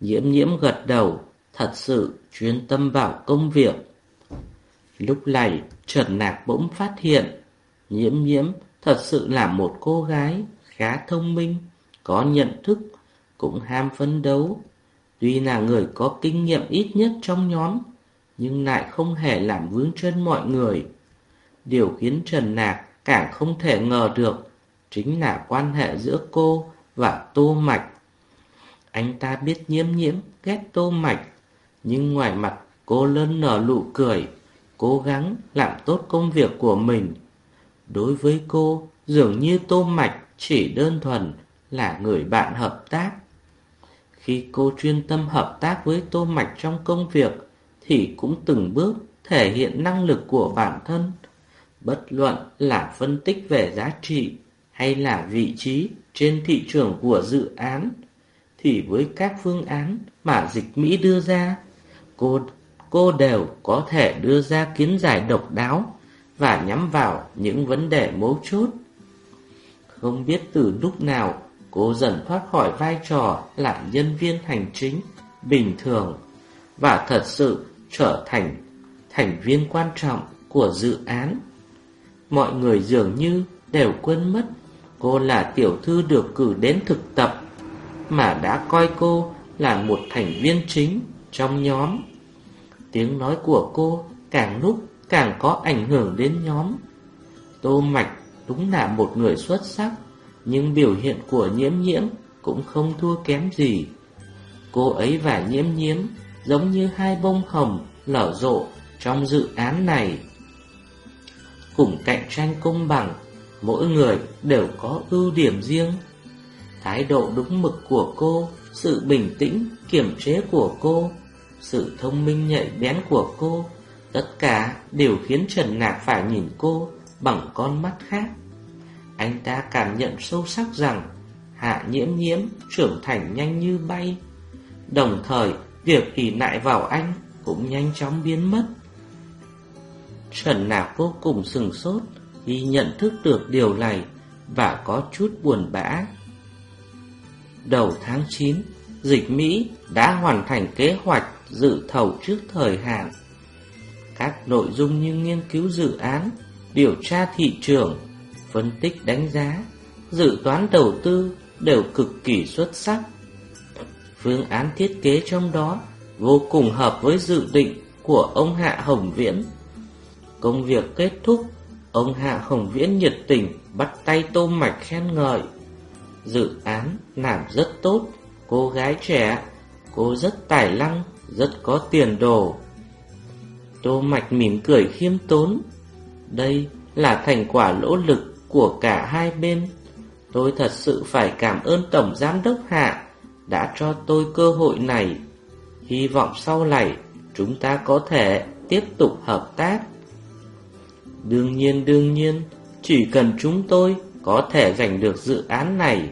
Nhiễm nhiễm gật đầu, Thật sự chuyên tâm vào công việc. Lúc này, Trần Nạc bỗng phát hiện Nhiễm nhiễm thật sự là một cô gái khá thông minh, Có nhận thức cũng ham phấn đấu. Tuy là người có kinh nghiệm ít nhất trong nhóm, Nhưng lại không hề làm vướng chân mọi người. Điều khiến Trần Nạc càng không thể ngờ được Chính là quan hệ giữa cô và Tô Mạch. Anh ta biết nhiễm nhiễm ghét Tô Mạch, Nhưng ngoài mặt cô lớn nở nụ cười, Cố gắng làm tốt công việc của mình. Đối với cô, Dường như Tô Mạch chỉ đơn thuần là người bạn hợp tác. Khi cô chuyên tâm hợp tác với Tô Mạch trong công việc Thì cũng từng bước thể hiện năng lực của bản thân Bất luận là phân tích về giá trị hay là vị trí trên thị trường của dự án thì với các phương án mà dịch Mỹ đưa ra, cô cô đều có thể đưa ra kiến giải độc đáo và nhắm vào những vấn đề mấu chốt. Không biết từ lúc nào cô dần thoát khỏi vai trò là nhân viên hành chính bình thường và thật sự trở thành thành viên quan trọng của dự án. Mọi người dường như đều quên mất cô là tiểu thư được cử đến thực tập mà đã coi cô là một thành viên chính trong nhóm. Tiếng nói của cô càng lúc càng có ảnh hưởng đến nhóm. Tô Mạch đúng là một người xuất sắc, nhưng biểu hiện của nhiễm nhiễm cũng không thua kém gì. Cô ấy và nhiễm nhiễm giống như hai bông hồng nở rộ trong dự án này. Cùng cạnh tranh công bằng, mỗi người đều có ưu điểm riêng. Thái độ đúng mực của cô, sự bình tĩnh, kiểm chế của cô, sự thông minh nhạy bén của cô, tất cả đều khiến Trần Nạc phải nhìn cô bằng con mắt khác. Anh ta cảm nhận sâu sắc rằng Hạ nhiễm nhiễm trưởng thành nhanh như bay. Đồng thời, việc ỉ nại vào anh cũng nhanh chóng biến mất. Trần Nạc vô cùng sừng sốt khi nhận thức được điều này và có chút buồn bã. Đầu tháng 9, dịch Mỹ đã hoàn thành kế hoạch dự thầu trước thời hạn. Các nội dung như nghiên cứu dự án, điều tra thị trường, phân tích đánh giá, dự toán đầu tư đều cực kỳ xuất sắc. Phương án thiết kế trong đó vô cùng hợp với dự định của ông Hạ Hồng Viễn. Công việc kết thúc, ông Hạ Hồng Viễn nhiệt tình bắt tay Tô Mạch khen ngợi. Dự án làm rất tốt, cô gái trẻ, cô rất tài năng, rất có tiền đồ. Tô Mạch mỉm cười khiêm tốn. Đây là thành quả lỗ lực của cả hai bên. Tôi thật sự phải cảm ơn Tổng Giám Đốc Hạ đã cho tôi cơ hội này. Hy vọng sau này chúng ta có thể tiếp tục hợp tác. Đương nhiên đương nhiên, chỉ cần chúng tôi có thể giành được dự án này,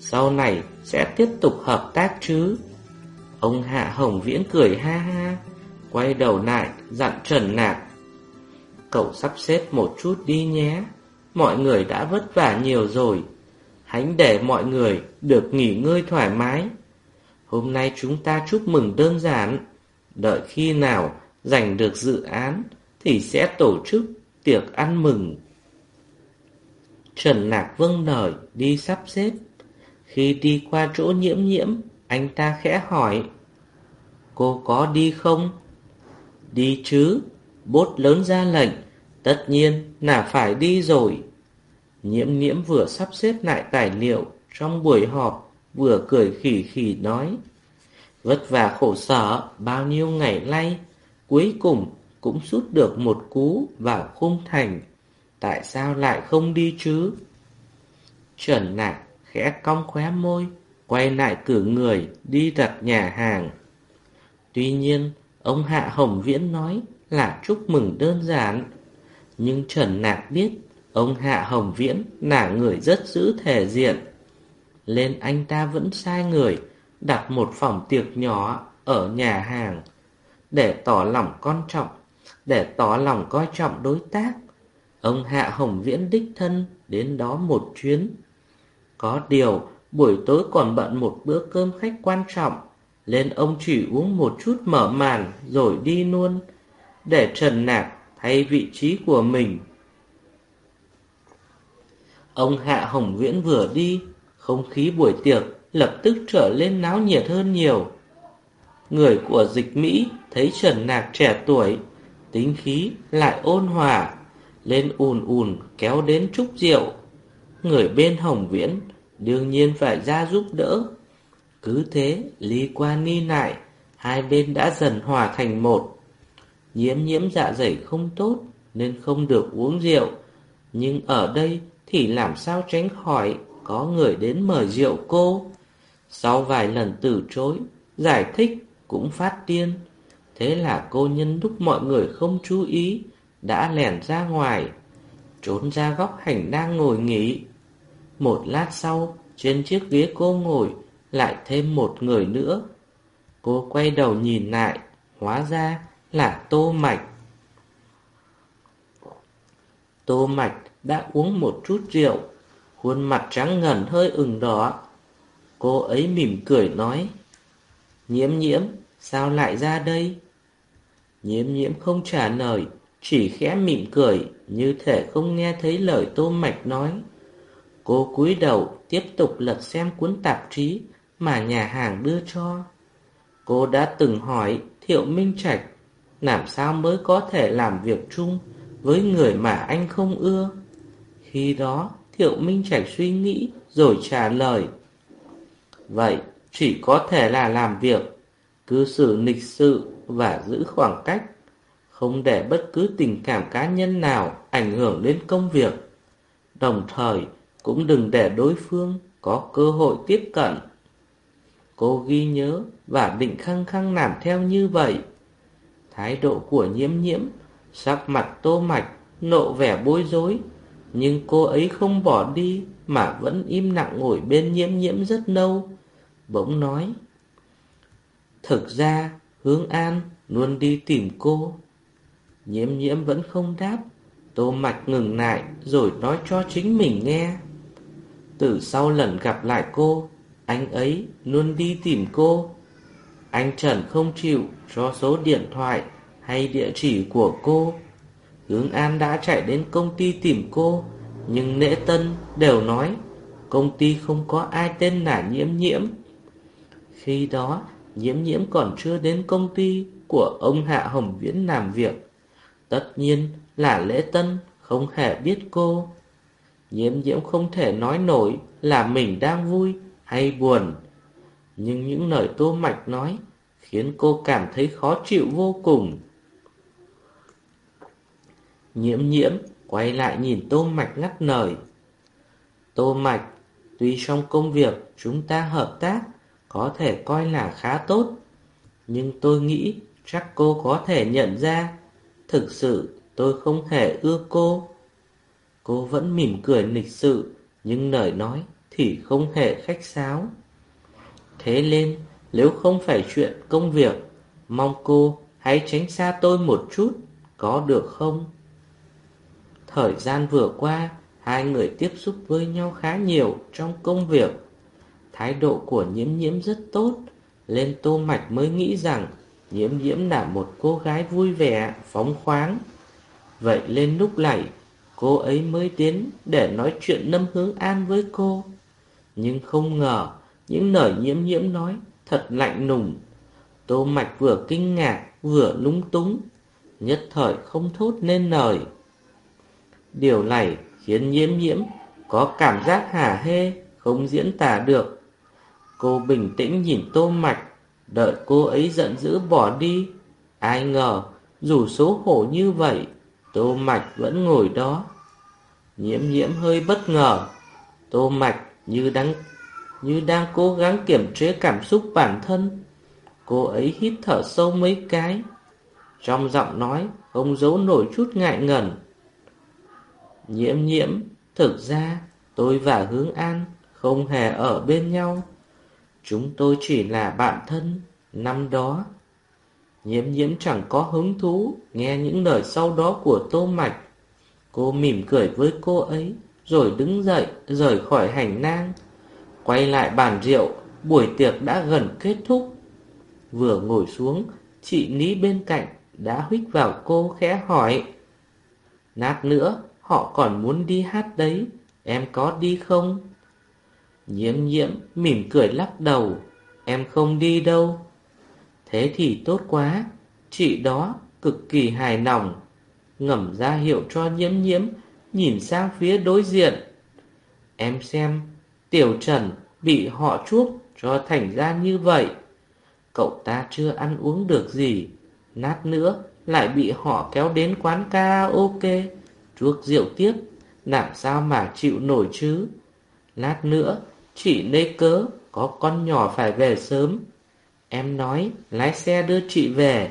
sau này sẽ tiếp tục hợp tác chứ? Ông Hạ Hồng Viễn cười ha ha, quay đầu lại dặn Trần Nạc. Cậu sắp xếp một chút đi nhé, mọi người đã vất vả nhiều rồi. Hãy để mọi người được nghỉ ngơi thoải mái. Hôm nay chúng ta chúc mừng đơn giản, đợi khi nào giành được dự án thì sẽ tổ chức tiệc ăn mừng. Trần Lạc vâng lời đi sắp xếp. Khi đi qua chỗ nhiễm nhiễm, anh ta khẽ hỏi. Cô có đi không? Đi chứ, bốt lớn ra lệnh, tất nhiên là phải đi rồi. Nhiễm nhiễm vừa sắp xếp lại tài liệu trong buổi họp, vừa cười khỉ khỉ nói. Vất vả khổ sở bao nhiêu ngày nay, cuối cùng cũng rút được một cú vào khung thành. Tại sao lại không đi chứ? Trần nạc khẽ cong khóe môi, quay lại cử người đi đặt nhà hàng. Tuy nhiên, ông Hạ Hồng Viễn nói là chúc mừng đơn giản. Nhưng Trần Nạc biết ông Hạ Hồng Viễn là người rất giữ thể diện. Nên anh ta vẫn sai người đặt một phòng tiệc nhỏ ở nhà hàng để tỏ lòng con trọng, để tỏ lòng coi trọng đối tác. Ông Hạ Hồng Viễn đích thân đến đó một chuyến. Có điều, buổi tối còn bận một bữa cơm khách quan trọng, nên ông chỉ uống một chút mở màn rồi đi luôn, để Trần Nạc hay vị trí của mình. Ông Hạ Hồng Viễn vừa đi, không khí buổi tiệc lập tức trở lên náo nhiệt hơn nhiều. Người của dịch Mỹ thấy Trần Nạc trẻ tuổi, tính khí lại ôn hòa, lên ùn ùn kéo đến chúc rượu. Người bên Hồng Viễn đương nhiên phải ra giúp đỡ. Cứ thế, ly qua ni lại, hai bên đã dần hòa thành một. Nhiễm nhiễm dạ dày không tốt, nên không được uống rượu. Nhưng ở đây thì làm sao tránh khỏi có người đến mời rượu cô. Sau vài lần từ chối, giải thích cũng phát điên. Thế là cô nhân lúc mọi người không chú ý, đã lẻn ra ngoài, trốn ra góc hành đang ngồi nghỉ. Một lát sau, trên chiếc ghế cô ngồi, lại thêm một người nữa. Cô quay đầu nhìn lại, hóa ra là Tô Mạch. Tô Mạch đã uống một chút rượu, khuôn mặt trắng ngần hơi ửng đỏ. Cô ấy mỉm cười nói, Nhiễm nhiễm, sao lại ra đây? Nhiễm nhiễm không trả lời, chỉ khẽ mỉm cười, như thể không nghe thấy lời Tô Mạch nói. Cô cúi đầu tiếp tục lật xem cuốn tạp chí mà nhà hàng đưa cho. Cô đã từng hỏi Thiệu Minh Trạch làm sao mới có thể làm việc chung với người mà anh không ưa. Khi đó Thiệu Minh Trạch suy nghĩ rồi trả lời. Vậy chỉ có thể là làm việc, cư xử lịch sự và giữ khoảng cách, không để bất cứ tình cảm cá nhân nào ảnh hưởng đến công việc. Đồng thời cũng đừng để đối phương có cơ hội tiếp cận. Cô ghi nhớ và định khăng khăng làm theo như vậy. Thái độ của nhiễm nhiễm, sắc mặt tô mạch, nộ vẻ bối rối, nhưng cô ấy không bỏ đi mà vẫn im lặng ngồi bên nhiễm nhiễm rất lâu. Bỗng nói, Thực ra, Hướng An luôn đi tìm cô. Nhiễm nhiễm vẫn không đáp, Tô Mạch ngừng lại rồi nói cho chính mình nghe. Từ sau lần gặp lại cô, anh ấy luôn đi tìm cô. Anh Trần không chịu cho số điện thoại hay địa chỉ của cô. Hướng An đã chạy đến công ty tìm cô, nhưng Nễ Tân đều nói công ty không có ai tên là Nhiễm Nhiễm. Khi đó, Nhiễm Nhiễm còn chưa đến công ty của ông Hạ Hồng Viễn làm việc. Tất nhiên là Lễ Tân không hề biết cô. Nhiễm nhiễm không thể nói nổi là mình đang vui hay buồn. Nhưng những lời Tô Mạch nói khiến cô cảm thấy khó chịu vô cùng. Nhiễm nhiễm quay lại nhìn Tô Mạch ngắt lời. Tô Mạch, tuy trong công việc chúng ta hợp tác có thể coi là khá tốt, nhưng tôi nghĩ chắc cô có thể nhận ra, thực sự tôi không hề ưa cô. Cô vẫn mỉm cười lịch sự, nhưng lời nói thì không hề khách sáo. Thế nên, nếu không phải chuyện công việc, mong cô hãy tránh xa tôi một chút, có được không? Thời gian vừa qua, hai người tiếp xúc với nhau khá nhiều trong công việc. Thái độ của nhiễm nhiễm rất tốt, lên tô mạch mới nghĩ rằng nhiễm nhiễm là một cô gái vui vẻ, phóng khoáng. Vậy lên lúc này, cô ấy mới đến để nói chuyện Lâm Hướng An với cô. Nhưng không ngờ, những lời nhiễm nhiễm nói thật lạnh lùng. Tô Mạch vừa kinh ngạc, vừa lúng túng, nhất thời không thốt nên lời. Điều này khiến nhiễm nhiễm có cảm giác hả hê, không diễn tả được. Cô bình tĩnh nhìn Tô Mạch, đợi cô ấy giận dữ bỏ đi. Ai ngờ, dù xấu hổ như vậy, Tô Mạch vẫn ngồi đó. Nhiễm nhiễm hơi bất ngờ, Tô Mạch như đang như đang cố gắng kiểm chế cảm xúc bản thân. Cô ấy hít thở sâu mấy cái. Trong giọng nói không giấu nổi chút ngại ngần. Nhiễm nhiễm, thực ra tôi và Hướng An không hề ở bên nhau. Chúng tôi chỉ là bạn thân năm đó. Nhiễm nhiễm chẳng có hứng thú nghe những lời sau đó của Tô Mạch. Cô mỉm cười với cô ấy, rồi đứng dậy rời khỏi hành lang. Quay lại bàn rượu, buổi tiệc đã gần kết thúc. Vừa ngồi xuống, chị Ní bên cạnh đã hít vào cô khẽ hỏi. Nát nữa, họ còn muốn đi hát đấy, em có đi không? Nhiễm nhiễm mỉm cười lắc đầu, em không đi đâu. Thế thì tốt quá, chị đó cực kỳ hài lòng. Ngẩm ra hiệu cho nhiễm nhiễm, nhìn sang phía đối diện. Em xem, Tiểu Trần bị họ chuốc cho thành ra như vậy. Cậu ta chưa ăn uống được gì, nát nữa lại bị họ kéo đến quán karaoke, chuốc rượu tiếp, làm sao mà chịu nổi chứ. Lát nữa, chị lấy cớ có con nhỏ phải về sớm. Em nói lái xe đưa chị về,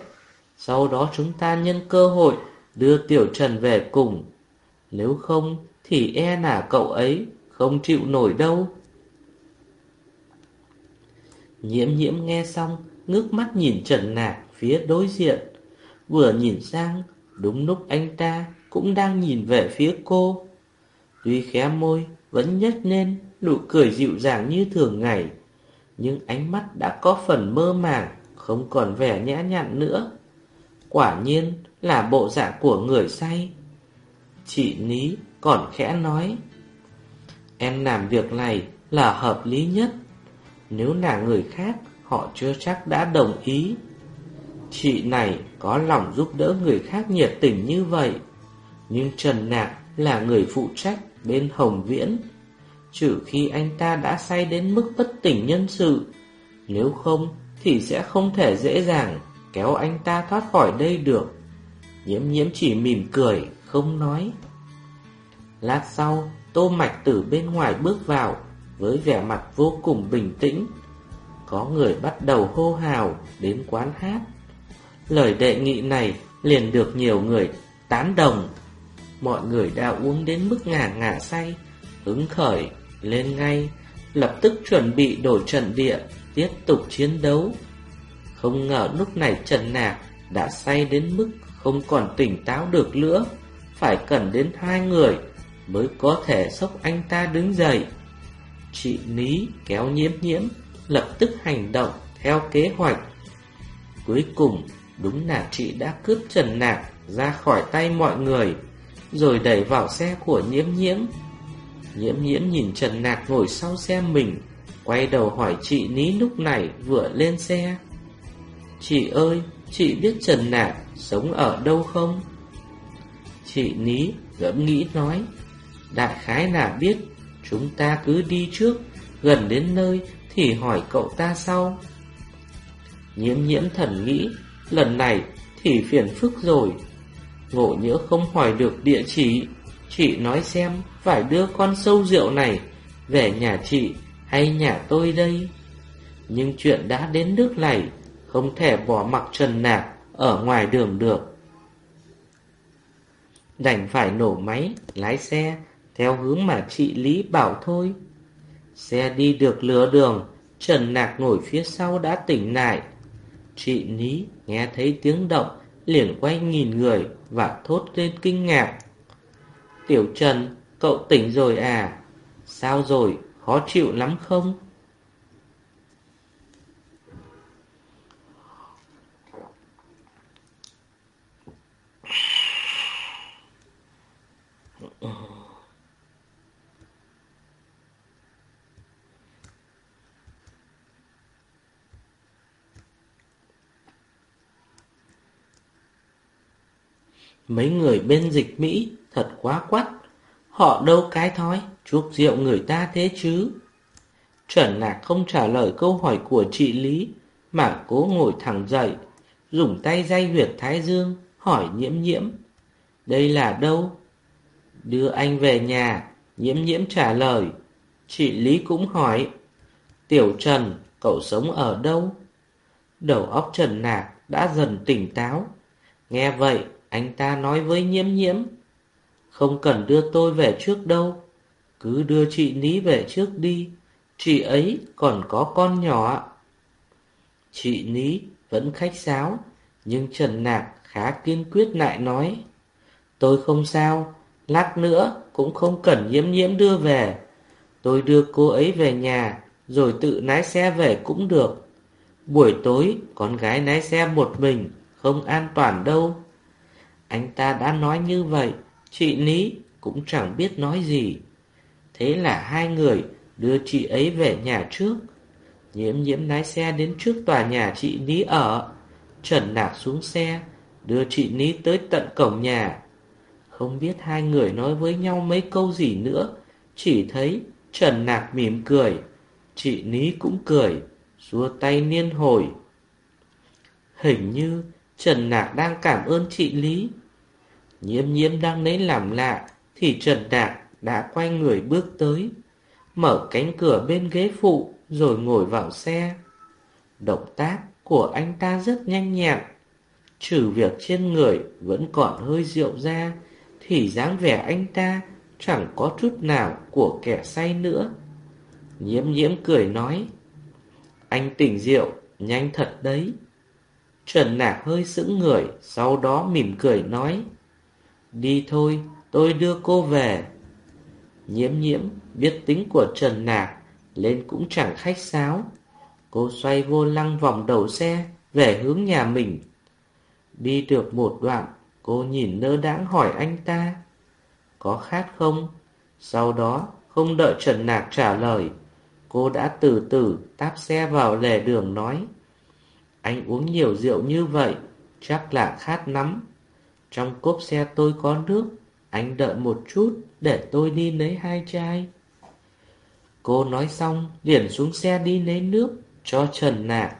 sau đó chúng ta nhân cơ hội đưa Tiểu Trần về cùng. Nếu không thì e là cậu ấy không chịu nổi đâu. Nhiễm nhiễm nghe xong, ngước mắt nhìn Trần Nạc phía đối diện. Vừa nhìn sang, đúng lúc anh ta cũng đang nhìn về phía cô. Tuy khé môi, vẫn nhếch lên, nụ cười dịu dàng như thường ngày. Nhưng ánh mắt đã có phần mơ màng, không còn vẻ nhã nhặn nữa. Quả nhiên là bộ dạng của người say. Chị Ní còn khẽ nói. Em làm việc này là hợp lý nhất. Nếu là người khác, họ chưa chắc đã đồng ý. Chị này có lòng giúp đỡ người khác nhiệt tình như vậy. Nhưng Trần Nạc là người phụ trách bên Hồng Viễn. Trừ khi anh ta đã say đến mức bất tỉnh nhân sự. Nếu không thì sẽ không thể dễ dàng kéo anh ta thoát khỏi đây được. Nhiễm nhiễm chỉ mỉm cười, không nói. Lát sau, Tô Mạch từ bên ngoài bước vào, với vẻ mặt vô cùng bình tĩnh. Có người bắt đầu hô hào đến quán hát. Lời đệ nghị này liền được nhiều người tán đồng. Mọi người đã uống đến mức ngả ngả say, hứng khởi, lên ngay, lập tức chuẩn bị đổi trận địa, tiếp tục chiến đấu. Không ngờ lúc này Trần Nạc đã say đến mức không còn tỉnh táo được nữa, phải cần đến hai người mới có thể sốc anh ta đứng dậy. Chị Ní kéo nhiễm nhiễm, lập tức hành động theo kế hoạch. Cuối cùng, đúng là chị đã cướp Trần Nạc ra khỏi tay mọi người, rồi đẩy vào xe của nhiễm nhiễm. Nhiễm nhiễm nhìn Trần Nạc ngồi sau xe mình, quay đầu hỏi chị Ní lúc này vừa lên xe. Chị ơi, chị biết Trần Nạc sống ở đâu không? Chị Ní gẫm nghĩ nói, đại khái là biết, chúng ta cứ đi trước, gần đến nơi thì hỏi cậu ta sau. Nhiễm nhiễm thần nghĩ, lần này thì phiền phức rồi. Ngộ nhỡ không hỏi được địa chỉ, chị nói xem phải đưa con sâu rượu này về nhà chị hay nhà tôi đây. Nhưng chuyện đã đến nước này, không thể bỏ mặc trần nạc ở ngoài đường được. Đành phải nổ máy, lái xe, theo hướng mà chị Lý bảo thôi. Xe đi được lửa đường, Trần Nạc ngồi phía sau đã tỉnh lại. Chị Ní nghe thấy tiếng động, liền quay nhìn người và thốt lên kinh ngạc. Tiểu Trần, cậu tỉnh rồi à? Sao rồi, khó chịu lắm không? Mấy người bên dịch Mỹ thật quá quắt. Họ đâu cái thói, chuốc rượu người ta thế chứ. Trần Nạc không trả lời câu hỏi của chị Lý, mà cố ngồi thẳng dậy, dùng tay day huyệt thái dương, hỏi nhiễm nhiễm. Đây là đâu? Đưa anh về nhà, nhiễm nhiễm trả lời. Chị Lý cũng hỏi. Tiểu Trần, cậu sống ở đâu? Đầu óc Trần Nạc đã dần tỉnh táo. Nghe vậy, anh ta nói với nhiễm nhiễm, Không cần đưa tôi về trước đâu, Cứ đưa chị Ní về trước đi, Chị ấy còn có con nhỏ Chị Ní vẫn khách sáo, Nhưng Trần Nạc khá kiên quyết lại nói, Tôi không sao, Lát nữa cũng không cần nhiễm nhiễm đưa về. Tôi đưa cô ấy về nhà, Rồi tự lái xe về cũng được. Buổi tối con gái lái xe một mình Không an toàn đâu anh ta đã nói như vậy, chị Lý cũng chẳng biết nói gì. Thế là hai người đưa chị ấy về nhà trước. Nhiễm nhiễm lái xe đến trước tòa nhà chị Lý ở. Trần Nạc xuống xe, đưa chị Lý tới tận cổng nhà. Không biết hai người nói với nhau mấy câu gì nữa, chỉ thấy Trần Nạc mỉm cười. Chị Lý cũng cười, xua tay niên hồi. Hình như Trần Nạc đang cảm ơn chị Lý Nhiễm nhiễm đang lấy làm lạ Thì Trần Đạt đã quay người bước tới Mở cánh cửa bên ghế phụ Rồi ngồi vào xe. Động tác của anh ta rất nhanh nhẹn Trừ việc trên người vẫn còn hơi rượu ra Thì dáng vẻ anh ta chẳng có chút nào của kẻ say nữa. Nhiễm nhiễm cười nói Anh tỉnh rượu, nhanh thật đấy. Trần Nạc hơi sững người Sau đó mỉm cười nói Đi thôi, tôi đưa cô về. Nhiễm nhiễm biết tính của Trần Nạc, lên cũng chẳng khách sáo. Cô xoay vô lăng vòng đầu xe, về hướng nhà mình. Đi được một đoạn, cô nhìn nơ đãng hỏi anh ta. Có khát không? Sau đó, không đợi Trần Nạc trả lời, cô đã từ từ táp xe vào lề đường nói. Anh uống nhiều rượu như vậy, chắc là khát lắm. Trong cốp xe tôi có nước. Anh đợi một chút Để tôi đi lấy hai chai. Cô nói xong, liền xuống xe đi lấy nước Cho Trần Nạc.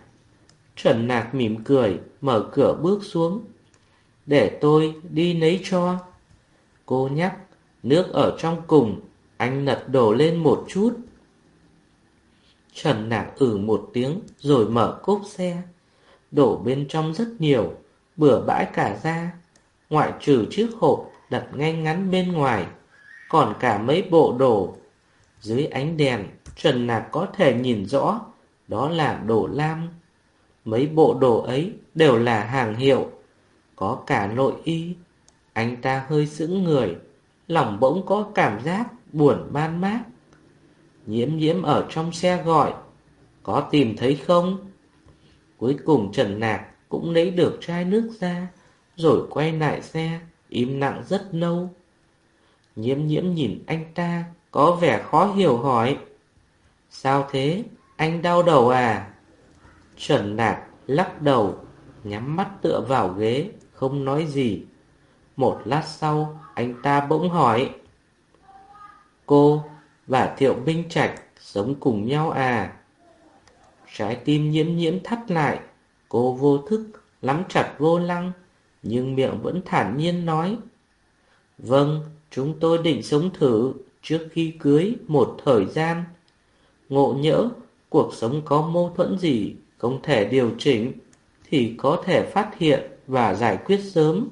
Trần Nạc mỉm cười, Mở cửa bước xuống. Để tôi đi lấy cho. Cô nhắc, Nước ở trong cùng. Anh lật đổ lên một chút. Trần Nạc ử một tiếng, Rồi mở cốp xe. Đổ bên trong rất nhiều, bừa bãi cả ra ngoại trừ chiếc hộp đặt ngay ngắn bên ngoài, còn cả mấy bộ đồ. Dưới ánh đèn, Trần Nạc có thể nhìn rõ, đó là đồ lam. Mấy bộ đồ ấy đều là hàng hiệu, có cả nội y. Anh ta hơi sững người, lòng bỗng có cảm giác buồn ban mát. Nhiễm nhiễm ở trong xe gọi, có tìm thấy không? Cuối cùng Trần Nạc cũng lấy được chai nước ra, rồi quay lại xe, im lặng rất lâu. Nhiễm nhiễm nhìn anh ta, có vẻ khó hiểu hỏi. Sao thế? Anh đau đầu à? Trần Nạc lắc đầu, nhắm mắt tựa vào ghế, không nói gì. Một lát sau, anh ta bỗng hỏi. Cô và Thiệu Minh Trạch sống cùng nhau à? Trái tim nhiễm nhiễm thắt lại, cô vô thức, lắm chặt vô lăng, nhưng miệng vẫn thản nhiên nói. Vâng, chúng tôi định sống thử trước khi cưới một thời gian. Ngộ nhỡ, cuộc sống có mâu thuẫn gì không thể điều chỉnh, thì có thể phát hiện và giải quyết sớm.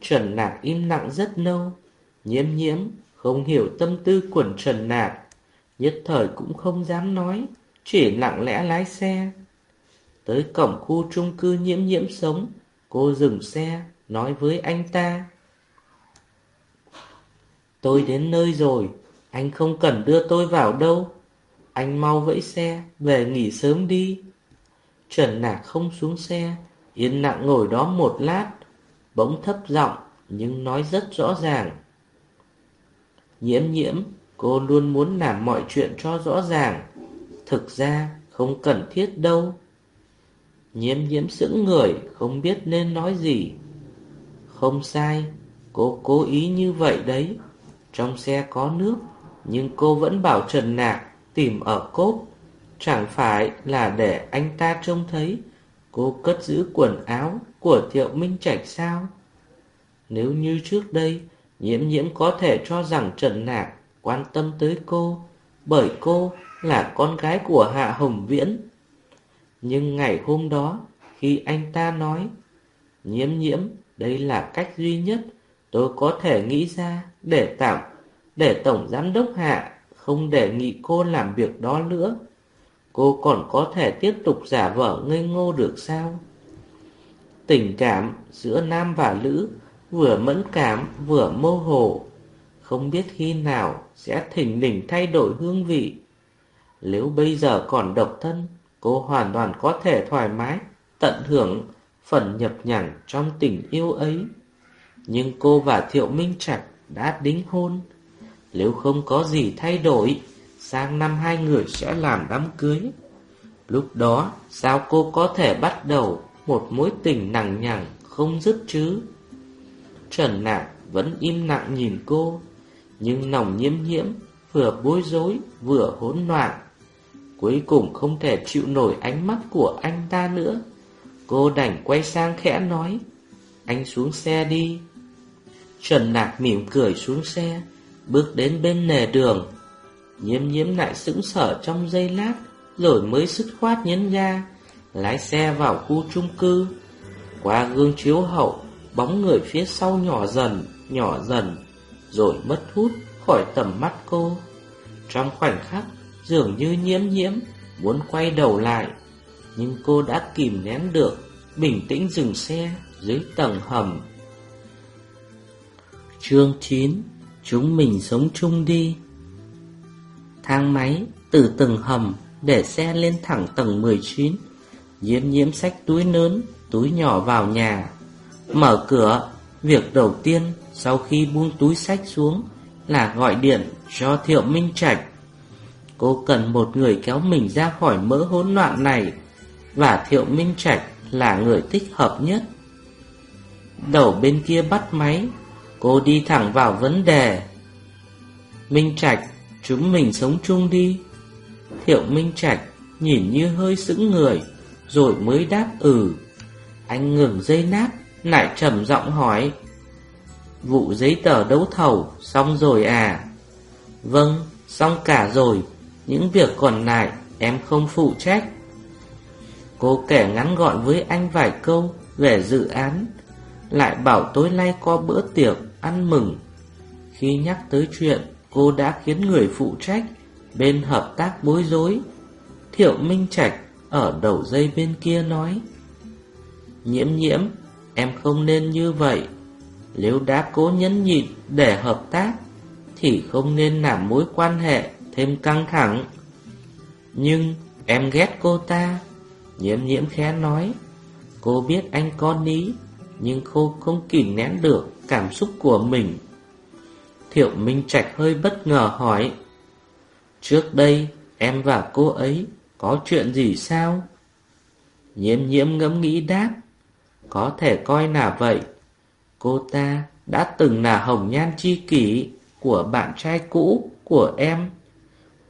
Trần Nạc im lặng rất lâu, nhiễm nhiễm, không hiểu tâm tư của Trần Nạc, nhất thời cũng không dám nói, chỉ lặng lẽ lái xe. Tới cổng khu trung cư nhiễm nhiễm sống, cô dừng xe, nói với anh ta. Tôi đến nơi rồi, anh không cần đưa tôi vào đâu. Anh mau vẫy xe, về nghỉ sớm đi. Trần Nạc không xuống xe, yên lặng ngồi đó một lát, bỗng thấp giọng nhưng nói rất rõ ràng. Nhiễm nhiễm, cô luôn muốn làm mọi chuyện cho rõ ràng. Thực ra, không cần thiết đâu. Nhiễm nhiễm sững người, không biết nên nói gì. Không sai, cô cố ý như vậy đấy. Trong xe có nước, nhưng cô vẫn bảo Trần Nạc tìm ở cốp. Chẳng phải là để anh ta trông thấy cô cất giữ quần áo của Thiệu Minh Trạch sao? Nếu như trước đây, nhiễm nhiễm có thể cho rằng Trần Nạc quan tâm tới cô, bởi cô là con gái của Hạ Hồng Viễn. Nhưng ngày hôm đó, khi anh ta nói, nhiễm nhiễm, đây là cách duy nhất tôi có thể nghĩ ra để tạm, để Tổng Giám Đốc Hạ không đề nghị cô làm việc đó nữa. Cô còn có thể tiếp tục giả vờ ngây ngô được sao? Tình cảm giữa nam và nữ vừa mẫn cảm vừa mơ hồ, không biết khi nào sẽ thỉnh lình thay đổi hương vị. Nếu bây giờ còn độc thân, cô hoàn toàn có thể thoải mái, tận hưởng phần nhập nhằng trong tình yêu ấy. Nhưng cô và Thiệu Minh Trạch đã đính hôn. Nếu không có gì thay đổi, sang năm hai người sẽ làm đám cưới. Lúc đó, sao cô có thể bắt đầu một mối tình nặng nhằng không dứt chứ? Trần Nạc vẫn im lặng nhìn cô, nhưng nồng nhiễm nhiễm vừa bối rối vừa hỗn loạn. Cuối cùng không thể chịu nổi ánh mắt của anh ta nữa. Cô đành quay sang khẽ nói, anh xuống xe đi. Trần Nạc mỉm cười xuống xe, bước đến bên nề đường. Nhiễm nhiễm lại sững sở trong giây lát, rồi mới sức khoát nhấn ga, lái xe vào khu chung cư. Qua gương chiếu hậu, bóng người phía sau nhỏ dần, nhỏ dần, rồi mất hút khỏi tầm mắt cô. Trong khoảnh khắc, dường như nhiễm nhiễm, muốn quay đầu lại, nhưng cô đã kìm nén được, bình tĩnh dừng xe dưới tầng hầm. Chương 9 Chúng mình sống chung đi Thang máy từ tầng hầm để xe lên thẳng tầng 19 Nhiễm nhiễm sách túi lớn, túi nhỏ vào nhà Mở cửa, việc đầu tiên sau khi buông túi sách xuống là gọi điện cho Thiệu Minh Trạch. Cô cần một người kéo mình ra khỏi mỡ hỗn loạn này và Thiệu Minh Trạch là người thích hợp nhất. Đầu bên kia bắt máy, cô đi thẳng vào vấn đề. Minh Trạch, chúng mình sống chung đi. Thiệu Minh Trạch nhìn như hơi sững người, rồi mới đáp ừ. Anh ngừng dây nát, lại trầm giọng hỏi Vụ giấy tờ đấu thầu Xong rồi à Vâng xong cả rồi những việc còn lại em không phụ trách. Cô kể ngắn gọn với anh vài câu Về dự án, Lại bảo tối nay có bữa tiệc Ăn mừng. Khi nhắc tới chuyện Cô đã khiến người phụ trách Bên hợp tác bối rối, Thiệu Minh Trạch Ở đầu dây bên kia nói, Nhiễm nhiễm, Em không nên như vậy. Nếu đã cố nhẫn nhịn để hợp tác Thì không nên làm mối quan hệ thêm căng thẳng Nhưng em ghét cô ta Nhiễm nhiễm khẽ nói Cô biết anh có ní Nhưng cô không kìm nén được cảm xúc của mình Thiệu Minh Trạch hơi bất ngờ hỏi Trước đây em và cô ấy có chuyện gì sao? Nhiễm nhiễm ngẫm nghĩ đáp có thể coi là vậy. Cô ta đã từng là hồng nhan chi kỷ của bạn trai cũ của em,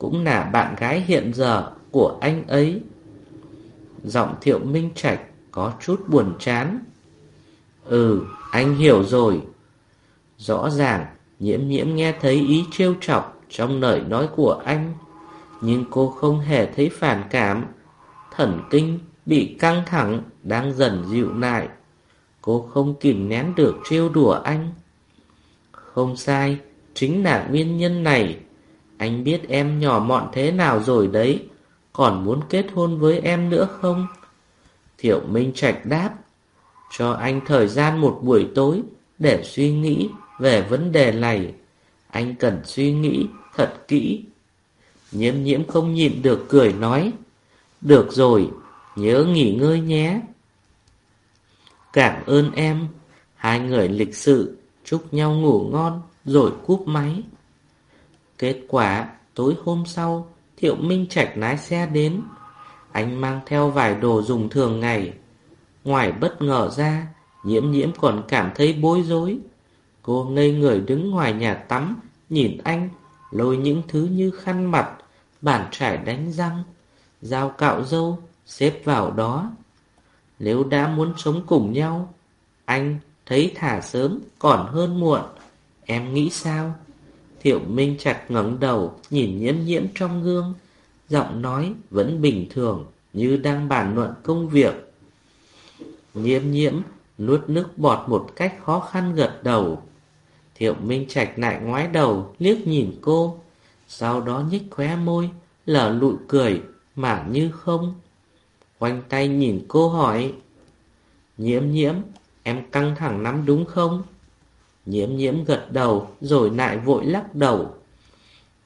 cũng là bạn gái hiện giờ của anh ấy. Giọng thiệu minh trạch có chút buồn chán. Ừ, anh hiểu rồi. Rõ ràng, nhiễm nhiễm nghe thấy ý trêu chọc trong lời nói của anh, nhưng cô không hề thấy phản cảm. Thần kinh bị căng thẳng đang dần dịu lại. Cô không kìm nén được trêu đùa anh. Không sai, chính là nguyên nhân này. Anh biết em nhỏ mọn thế nào rồi đấy. còn muốn kết hôn với em nữa không? Thiệu Minh Trạch đáp, cho anh thời gian một buổi tối để suy nghĩ về vấn đề này. Anh cần suy nghĩ thật kỹ. Nhiễm nhiễm không nhịn được cười nói, được rồi, nhớ nghỉ ngơi nhé. Cảm ơn em. Hai người lịch sự, chúc nhau ngủ ngon, rồi cúp máy. Kết quả, tối hôm sau, Thiệu Minh Trạch lái xe đến. Anh mang theo vài đồ dùng thường ngày. Ngoài bất ngờ ra, nhiễm nhiễm còn cảm thấy bối rối. Cô ngây người đứng ngoài nhà tắm, nhìn anh, lôi những thứ như khăn mặt, bàn trải đánh răng, dao cạo râu, xếp vào đó. Nếu đã muốn sống cùng nhau, anh thấy thả sớm còn hơn muộn. Em nghĩ sao? Thiệu Minh chặt ngẩng đầu nhìn nhiễm nhiễm trong gương, giọng nói vẫn bình thường như đang bàn luận công việc. Nhiễm nhiễm nuốt nước bọt một cách khó khăn gật đầu. Thiệu Minh Trạch lại ngoái đầu liếc nhìn cô, sau đó nhích khóe môi, lở lụi cười mà như không. Quanh tay nhìn cô hỏi, Nhiễm nhiễm, em căng thẳng lắm đúng không? Nhiễm nhiễm gật đầu rồi lại vội lắc đầu.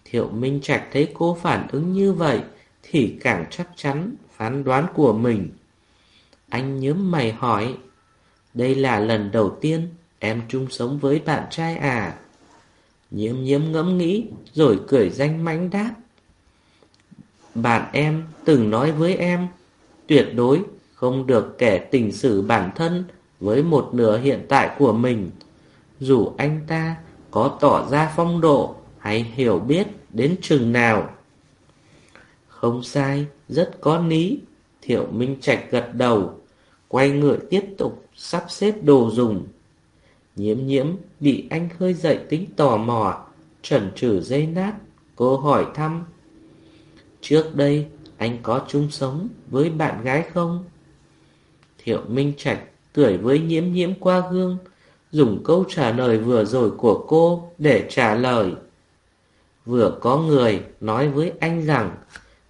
Thiệu Minh Trạch thấy cô phản ứng như vậy thì càng chắc chắn phán đoán của mình. Anh nhớm mày hỏi, đây là lần đầu tiên em chung sống với bạn trai à? Nhiễm nhiễm ngẫm nghĩ rồi cười danh mãnh đáp. Bạn em từng nói với em, tuyệt đối không được kể tình sử bản thân với một nửa hiện tại của mình. Dù anh ta có tỏ ra phong độ hay hiểu biết đến chừng nào. Không sai, rất có lý. Thiệu Minh Trạch gật đầu, quay người tiếp tục sắp xếp đồ dùng. Nhiễm nhiễm bị anh khơi dậy tính tò mò, trần trừ dây nát, cô hỏi thăm. Trước đây, anh có chung sống với bạn gái không? Thiệu Minh Trạch cười với nhiễm nhiễm qua gương, dùng câu trả lời vừa rồi của cô để trả lời. Vừa có người nói với anh rằng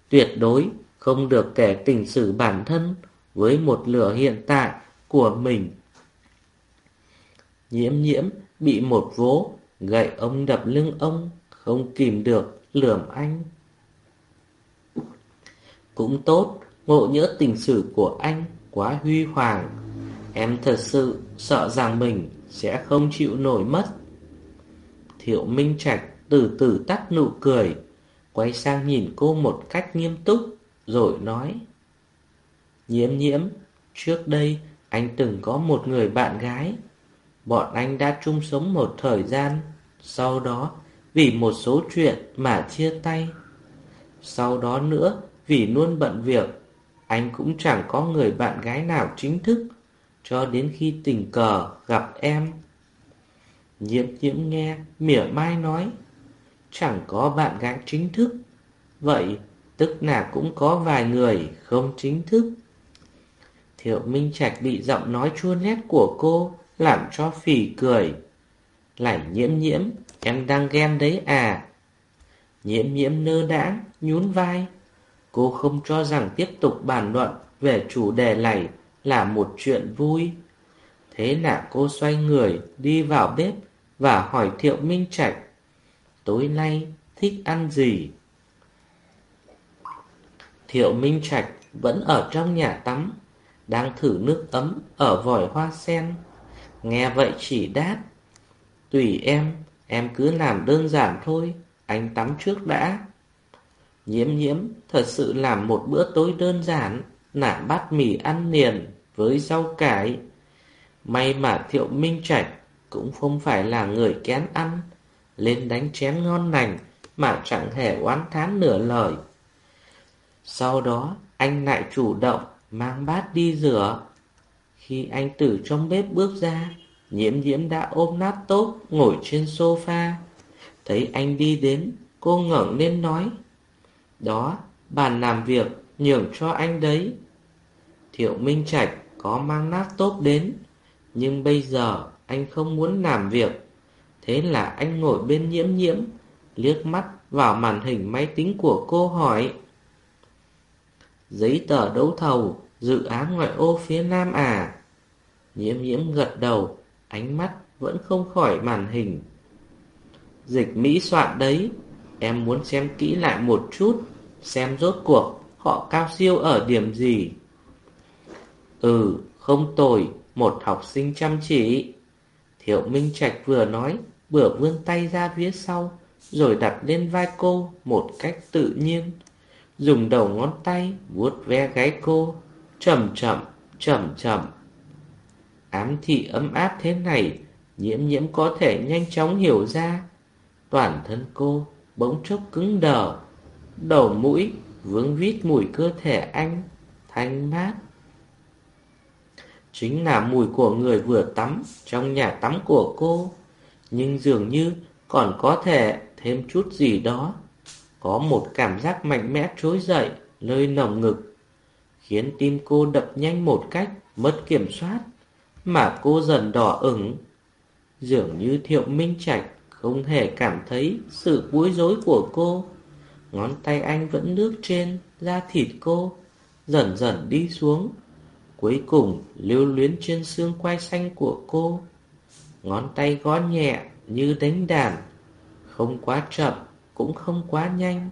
tuyệt đối không được kể tình sử bản thân với một lửa hiện tại của mình. Nhiễm nhiễm bị một vố, gậy ông đập lưng ông, không kìm được, lườm anh. Cũng tốt, ngộ nhỡ tình sử của anh quá huy hoàng. Em thật sự sợ rằng mình sẽ không chịu nổi mất. Thiệu Minh Trạch từ từ tắt nụ cười, quay sang nhìn cô một cách nghiêm túc, rồi nói. Nhiễm nhiễm, trước đây anh từng có một người bạn gái. Bọn anh đã chung sống một thời gian, sau đó vì một số chuyện mà chia tay. Sau đó nữa, vì luôn bận việc, anh cũng chẳng có người bạn gái nào chính thức, cho đến khi tình cờ gặp em. Nhiễm nhiễm nghe, mỉa mai nói, chẳng có bạn gái chính thức. Vậy, tức là cũng có vài người không chính thức. Thiệu Minh Trạch bị giọng nói chua nét của cô làm cho phì cười. Lại nhiễm nhiễm, em đang ghen đấy à? Nhiễm nhiễm nơ đãng, nhún vai. Cô không cho rằng tiếp tục bàn luận về chủ đề này là một chuyện vui. Thế là cô xoay người đi vào bếp và hỏi Thiệu Minh Trạch Tối nay thích ăn gì? Thiệu Minh Trạch vẫn ở trong nhà tắm Đang thử nước ấm ở vòi hoa sen Nghe vậy chỉ đáp Tùy em, em cứ làm đơn giản thôi Anh tắm trước đã Nhiễm nhiễm thật sự làm một bữa tối đơn giản nả bát mì ăn liền với rau cải. May mà Thiệu Minh Trạch cũng không phải là người kén ăn Lên đánh chén ngon lành mà chẳng hề oán thán nửa lời. Sau đó anh lại chủ động mang bát đi rửa. Khi anh từ trong bếp bước ra Nhiễm nhiễm đã ôm nát tốt ngồi trên sofa. Thấy anh đi đến Cô ngẩng lên nói đó, bàn làm việc nhường cho anh đấy. Thiệu Minh Trạch có mang nát tốt đến, nhưng bây giờ anh không muốn làm việc. Thế là anh ngồi bên nhiễm nhiễm, liếc mắt vào màn hình máy tính của cô hỏi. Giấy tờ đấu thầu, dự án ngoại ô phía Nam à? Nhiễm nhiễm gật đầu, ánh mắt vẫn không khỏi màn hình. Dịch Mỹ soạn đấy, em muốn xem kỹ lại một chút, xem rốt cuộc họ cao siêu ở điểm gì. Ừ, không tồi, một học sinh chăm chỉ. Thiệu Minh Trạch vừa nói, vừa vươn tay ra phía sau, rồi đặt lên vai cô một cách tự nhiên. Dùng đầu ngón tay vuốt ve gáy cô, chậm chậm, chậm chậm. Ám thị ấm áp thế này, nhiễm nhiễm có thể nhanh chóng hiểu ra. Toàn thân cô bỗng chốc cứng đờ, đầu mũi vướng vít mùi cơ thể anh, thanh mát. Chính là mùi của người vừa tắm trong nhà tắm của cô, nhưng dường như còn có thể thêm chút gì đó. Có một cảm giác mạnh mẽ trỗi dậy nơi nồng ngực, khiến tim cô đập nhanh một cách mất kiểm soát, mà cô dần đỏ ửng. Dường như Thiệu Minh Trạch không hề cảm thấy sự bối rối của cô. Ngón tay anh vẫn nước trên da thịt cô, dần dần đi xuống. Cuối cùng lưu luyến trên xương quai xanh của cô. Ngón tay gõ nhẹ như đánh đàn, không quá chậm, cũng không quá nhanh,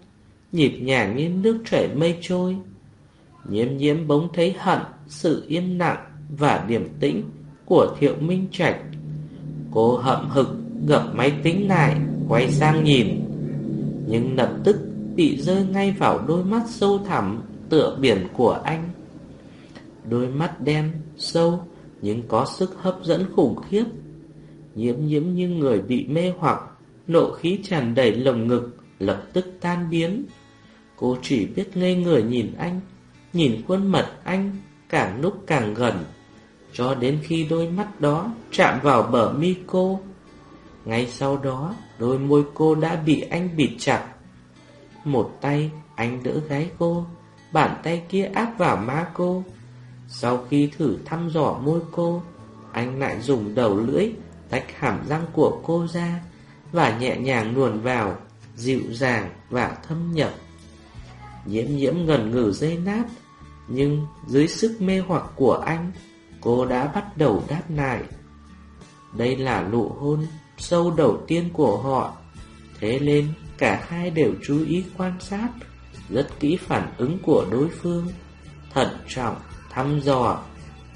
nhịp nhàng như nước chảy mây trôi. Nhiễm nhiễm bỗng thấy hận sự im lặng và điềm tĩnh của Thiệu Minh Trạch. Cô hậm hực gập máy tính lại, quay sang nhìn. Nhưng lập tức bị rơi ngay vào đôi mắt sâu thẳm tựa biển của anh. Đôi mắt đen, sâu, nhưng có sức hấp dẫn khủng khiếp. Nhiễm nhiễm như người bị mê hoặc, nộ khí tràn đầy lồng ngực, lập tức tan biến. Cô chỉ biết ngây người nhìn anh, nhìn khuôn mặt anh, càng lúc càng gần, cho đến khi đôi mắt đó chạm vào bờ mi cô. Ngay sau đó, đôi môi cô đã bị anh bịt chặt. Một tay, anh đỡ gái cô, bàn tay kia áp vào má cô. Sau khi thử thăm dò môi cô, anh lại dùng đầu lưỡi tách hàm răng của cô ra và nhẹ nhàng luồn vào, dịu dàng và thâm nhập. Nhiễm nhiễm ngần ngừ dây nát, nhưng dưới sức mê hoặc của anh, cô đã bắt đầu đáp lại. Đây là nụ hôn sâu đầu tiên của họ, thế nên cả hai đều chú ý quan sát, rất kỹ phản ứng của đối phương, thận trọng, thăm dò,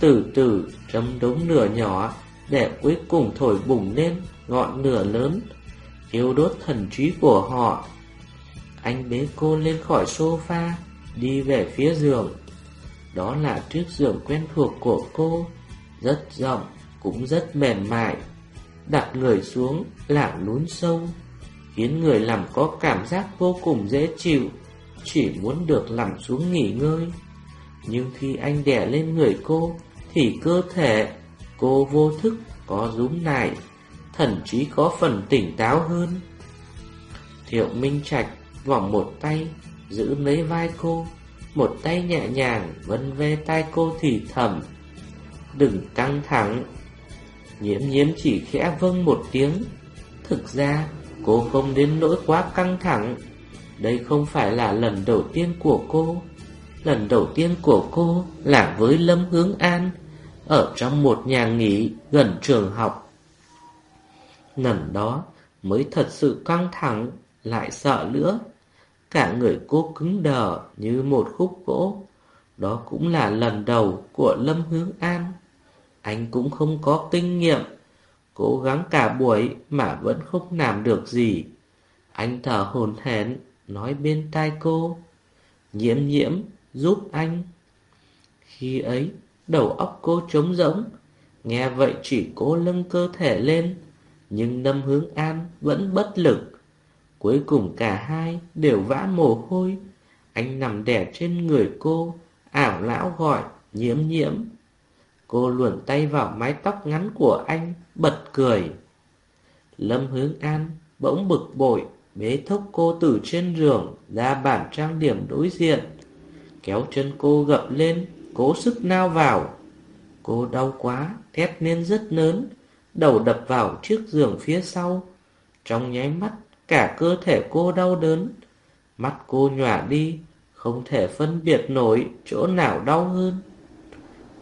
từ từ chấm đống lửa nhỏ để cuối cùng thổi bùng lên ngọn lửa lớn, thiêu đốt thần trí của họ. Anh bế cô lên khỏi sofa, đi về phía giường. Đó là chiếc giường quen thuộc của cô, rất rộng, cũng rất mềm mại. Đặt người xuống lảng lún sâu, khiến người làm có cảm giác vô cùng dễ chịu, chỉ muốn được nằm xuống nghỉ ngơi. Nhưng khi anh đè lên người cô, thì cơ thể cô vô thức có rúm lại, thậm chí có phần tỉnh táo hơn. Thiệu Minh Trạch vòng một tay giữ lấy vai cô, một tay nhẹ nhàng vân ve tai cô thì thầm. Đừng căng thẳng. Nhiễm nhiễm chỉ khẽ vâng một tiếng. Thực ra cô không đến nỗi quá căng thẳng. Đây không phải là lần đầu tiên của cô. Lần đầu tiên của cô là với Lâm Hướng An ở trong một nhà nghỉ gần trường học. Lần đó mới thật sự căng thẳng, lại sợ nữa. Cả người cô cứng đờ như một khúc gỗ. Đó cũng là lần đầu của Lâm Hướng An. Anh cũng không có kinh nghiệm, cố gắng cả buổi mà vẫn không làm được gì. Anh thở hồn hển nói bên tai cô, nhiễm nhiễm giúp anh. Khi ấy, đầu óc cô trống rỗng, nghe vậy chỉ cố lưng cơ thể lên, nhưng Lâm Hướng An vẫn bất lực. Cuối cùng cả hai đều vã mồ hôi, anh nằm đè trên người cô, ảo lão gọi nhiễm nhiễm. Cô luồn tay vào mái tóc ngắn của anh, bật cười. Lâm Hướng An bỗng bực bội, bế thốc cô từ trên giường ra bản trang điểm đối diện, kéo chân cô gập lên, cố sức nao vào. Cô đau quá, thét lên rất lớn, đầu đập vào chiếc giường phía sau. Trong nháy mắt, cả cơ thể cô đau đớn. Mắt cô nhòa đi, không thể phân biệt nổi chỗ nào đau hơn.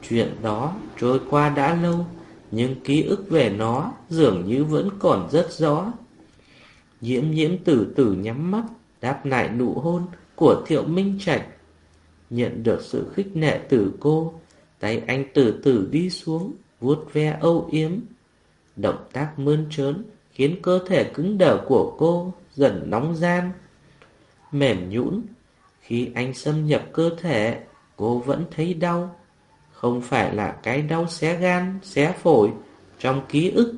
Chuyện đó trôi qua đã lâu, nhưng ký ức về nó dường như vẫn còn rất rõ. Diễm nhiễm tử tử nhắm mắt, đáp lại nụ hôn của Thiệu Minh Trạch. Nhận được sự khích nệ từ cô, tay anh từ từ đi xuống, vuốt ve âu yếm. Động tác mơn trớn khiến cơ thể cứng đờ của cô dần nóng gian. Mềm nhũn, khi anh xâm nhập cơ thể, cô vẫn thấy đau. Không phải là cái đau xé gan, xé phổi trong ký ức,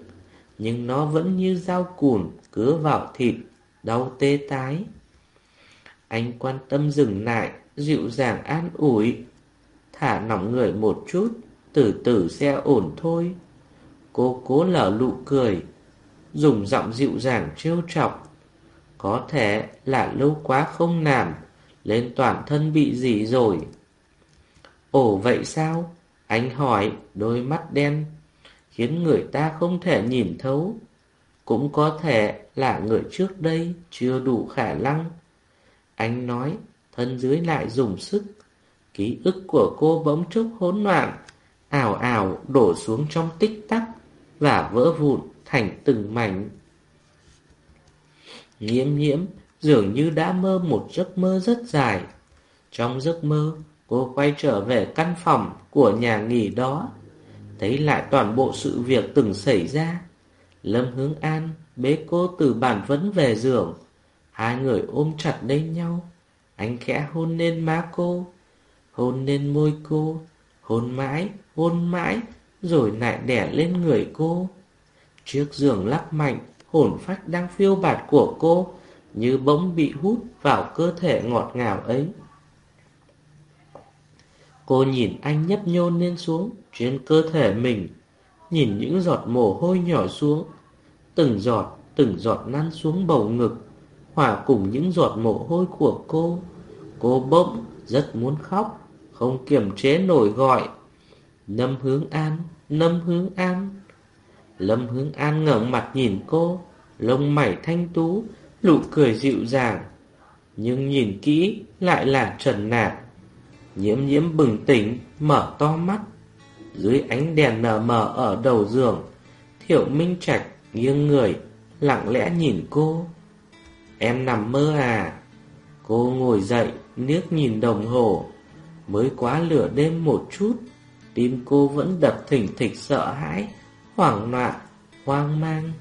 nhưng nó vẫn như dao cùn cứa vào thịt, đau tê tái. Anh quan tâm dừng lại, dịu dàng an ủi. Thả nỏng người một chút, từ từ sẽ ổn thôi. Cô cố lở lụ cười, dùng giọng dịu dàng trêu chọc. Có thể là lâu quá không làm, lên toàn thân bị gì rồi. Ồ vậy sao? Anh hỏi, đôi mắt đen, khiến người ta không thể nhìn thấu. Cũng có thể là người trước đây chưa đủ khả năng. Anh nói, thân dưới lại dùng sức. Ký ức của cô bỗng chốc hỗn loạn, ảo ảo đổ xuống trong tích tắc và vỡ vụn thành từng mảnh. Nhiễm nhiễm dường như đã mơ một giấc mơ rất dài. Trong giấc mơ, cô quay trở về căn phòng của nhà nghỉ đó, thấy lại toàn bộ sự việc từng xảy ra. Lâm Hướng An bế cô từ bàn vấn về giường, hai người ôm chặt lấy nhau. Anh khẽ hôn lên má cô, hôn lên môi cô, hôn mãi, hôn mãi, rồi lại đẻ lên người cô. Chiếc giường lắc mạnh, hồn phách đang phiêu bạt của cô, như bỗng bị hút vào cơ thể ngọt ngào ấy. Cô nhìn anh nhấp nhôn lên xuống trên cơ thể mình, nhìn những giọt mồ hôi nhỏ xuống, từng giọt, từng giọt lăn xuống bầu ngực, hòa cùng những giọt mồ hôi của cô. Cô bỗng rất muốn khóc, không kiềm chế nổi gọi. Lâm hướng an, lâm hướng an. Lâm hướng an ngẩng mặt nhìn cô, lông mày thanh tú, nụ cười dịu dàng. Nhưng nhìn kỹ lại là trần nạc. Nhiễm nhiễm bừng tỉnh, mở to mắt. Dưới ánh đèn nở mờ ở đầu giường, Thiệu Minh Trạch nghiêng người, lặng lẽ nhìn cô. Em nằm mơ à? Cô ngồi dậy, liếc nhìn đồng hồ. Mới quá lửa đêm một chút, tim cô vẫn đập thỉnh thịch sợ hãi, hoảng loạn, hoang mang.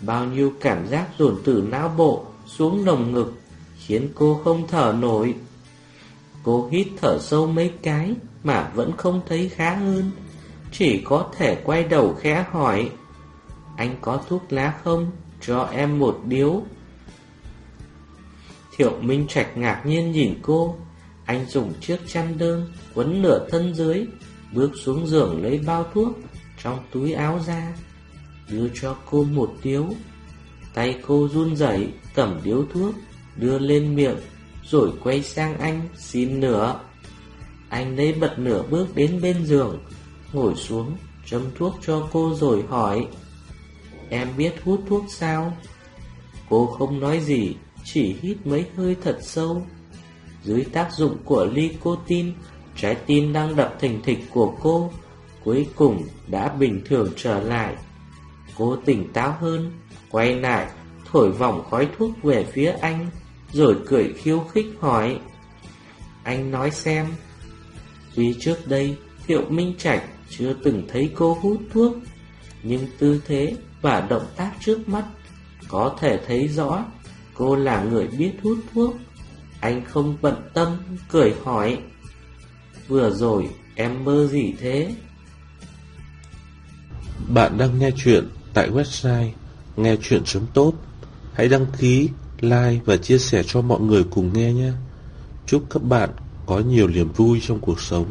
Bao nhiêu cảm giác dồn từ não bộ xuống lồng ngực Khiến cô không thở nổi Cô hít thở sâu mấy cái Mà vẫn không thấy khá hơn. Chỉ có thể quay đầu khẽ hỏi Anh có thuốc lá không? Cho em một điếu. Thiệu Minh Trạch ngạc nhiên nhìn cô. Anh dùng chiếc chăn đơn Quấn nửa thân dưới Bước xuống giường lấy bao thuốc Trong túi áo ra Đưa cho cô một điếu. Tay cô run rẩy cầm điếu thuốc, đưa lên miệng, rồi quay sang anh xin nửa. Anh lấy bật nửa bước đến bên giường, ngồi xuống, châm thuốc cho cô rồi hỏi. Em biết hút thuốc sao? Cô không nói gì, chỉ hít mấy hơi thật sâu. Dưới tác dụng của nicotine, trái tim đang đập thình thịch của cô, cuối cùng đã bình thường trở lại. Cô tỉnh táo hơn, quay lại, thổi vòng khói thuốc về phía anh, rồi cười khiêu khích hỏi. Anh nói xem, tuy trước đây Thiệu Minh Trạch chưa từng thấy cô hút thuốc, nhưng tư thế và động tác trước mắt có thể thấy rõ cô là người biết hút thuốc. Anh không bận tâm, cười hỏi. Vừa rồi em mơ gì thế? Bạn đang nghe chuyện tại website nghe chuyện.top Hãy đăng ký, like và chia sẻ cho mọi người cùng nghe nhé. Chúc các bạn có nhiều niềm vui trong cuộc sống.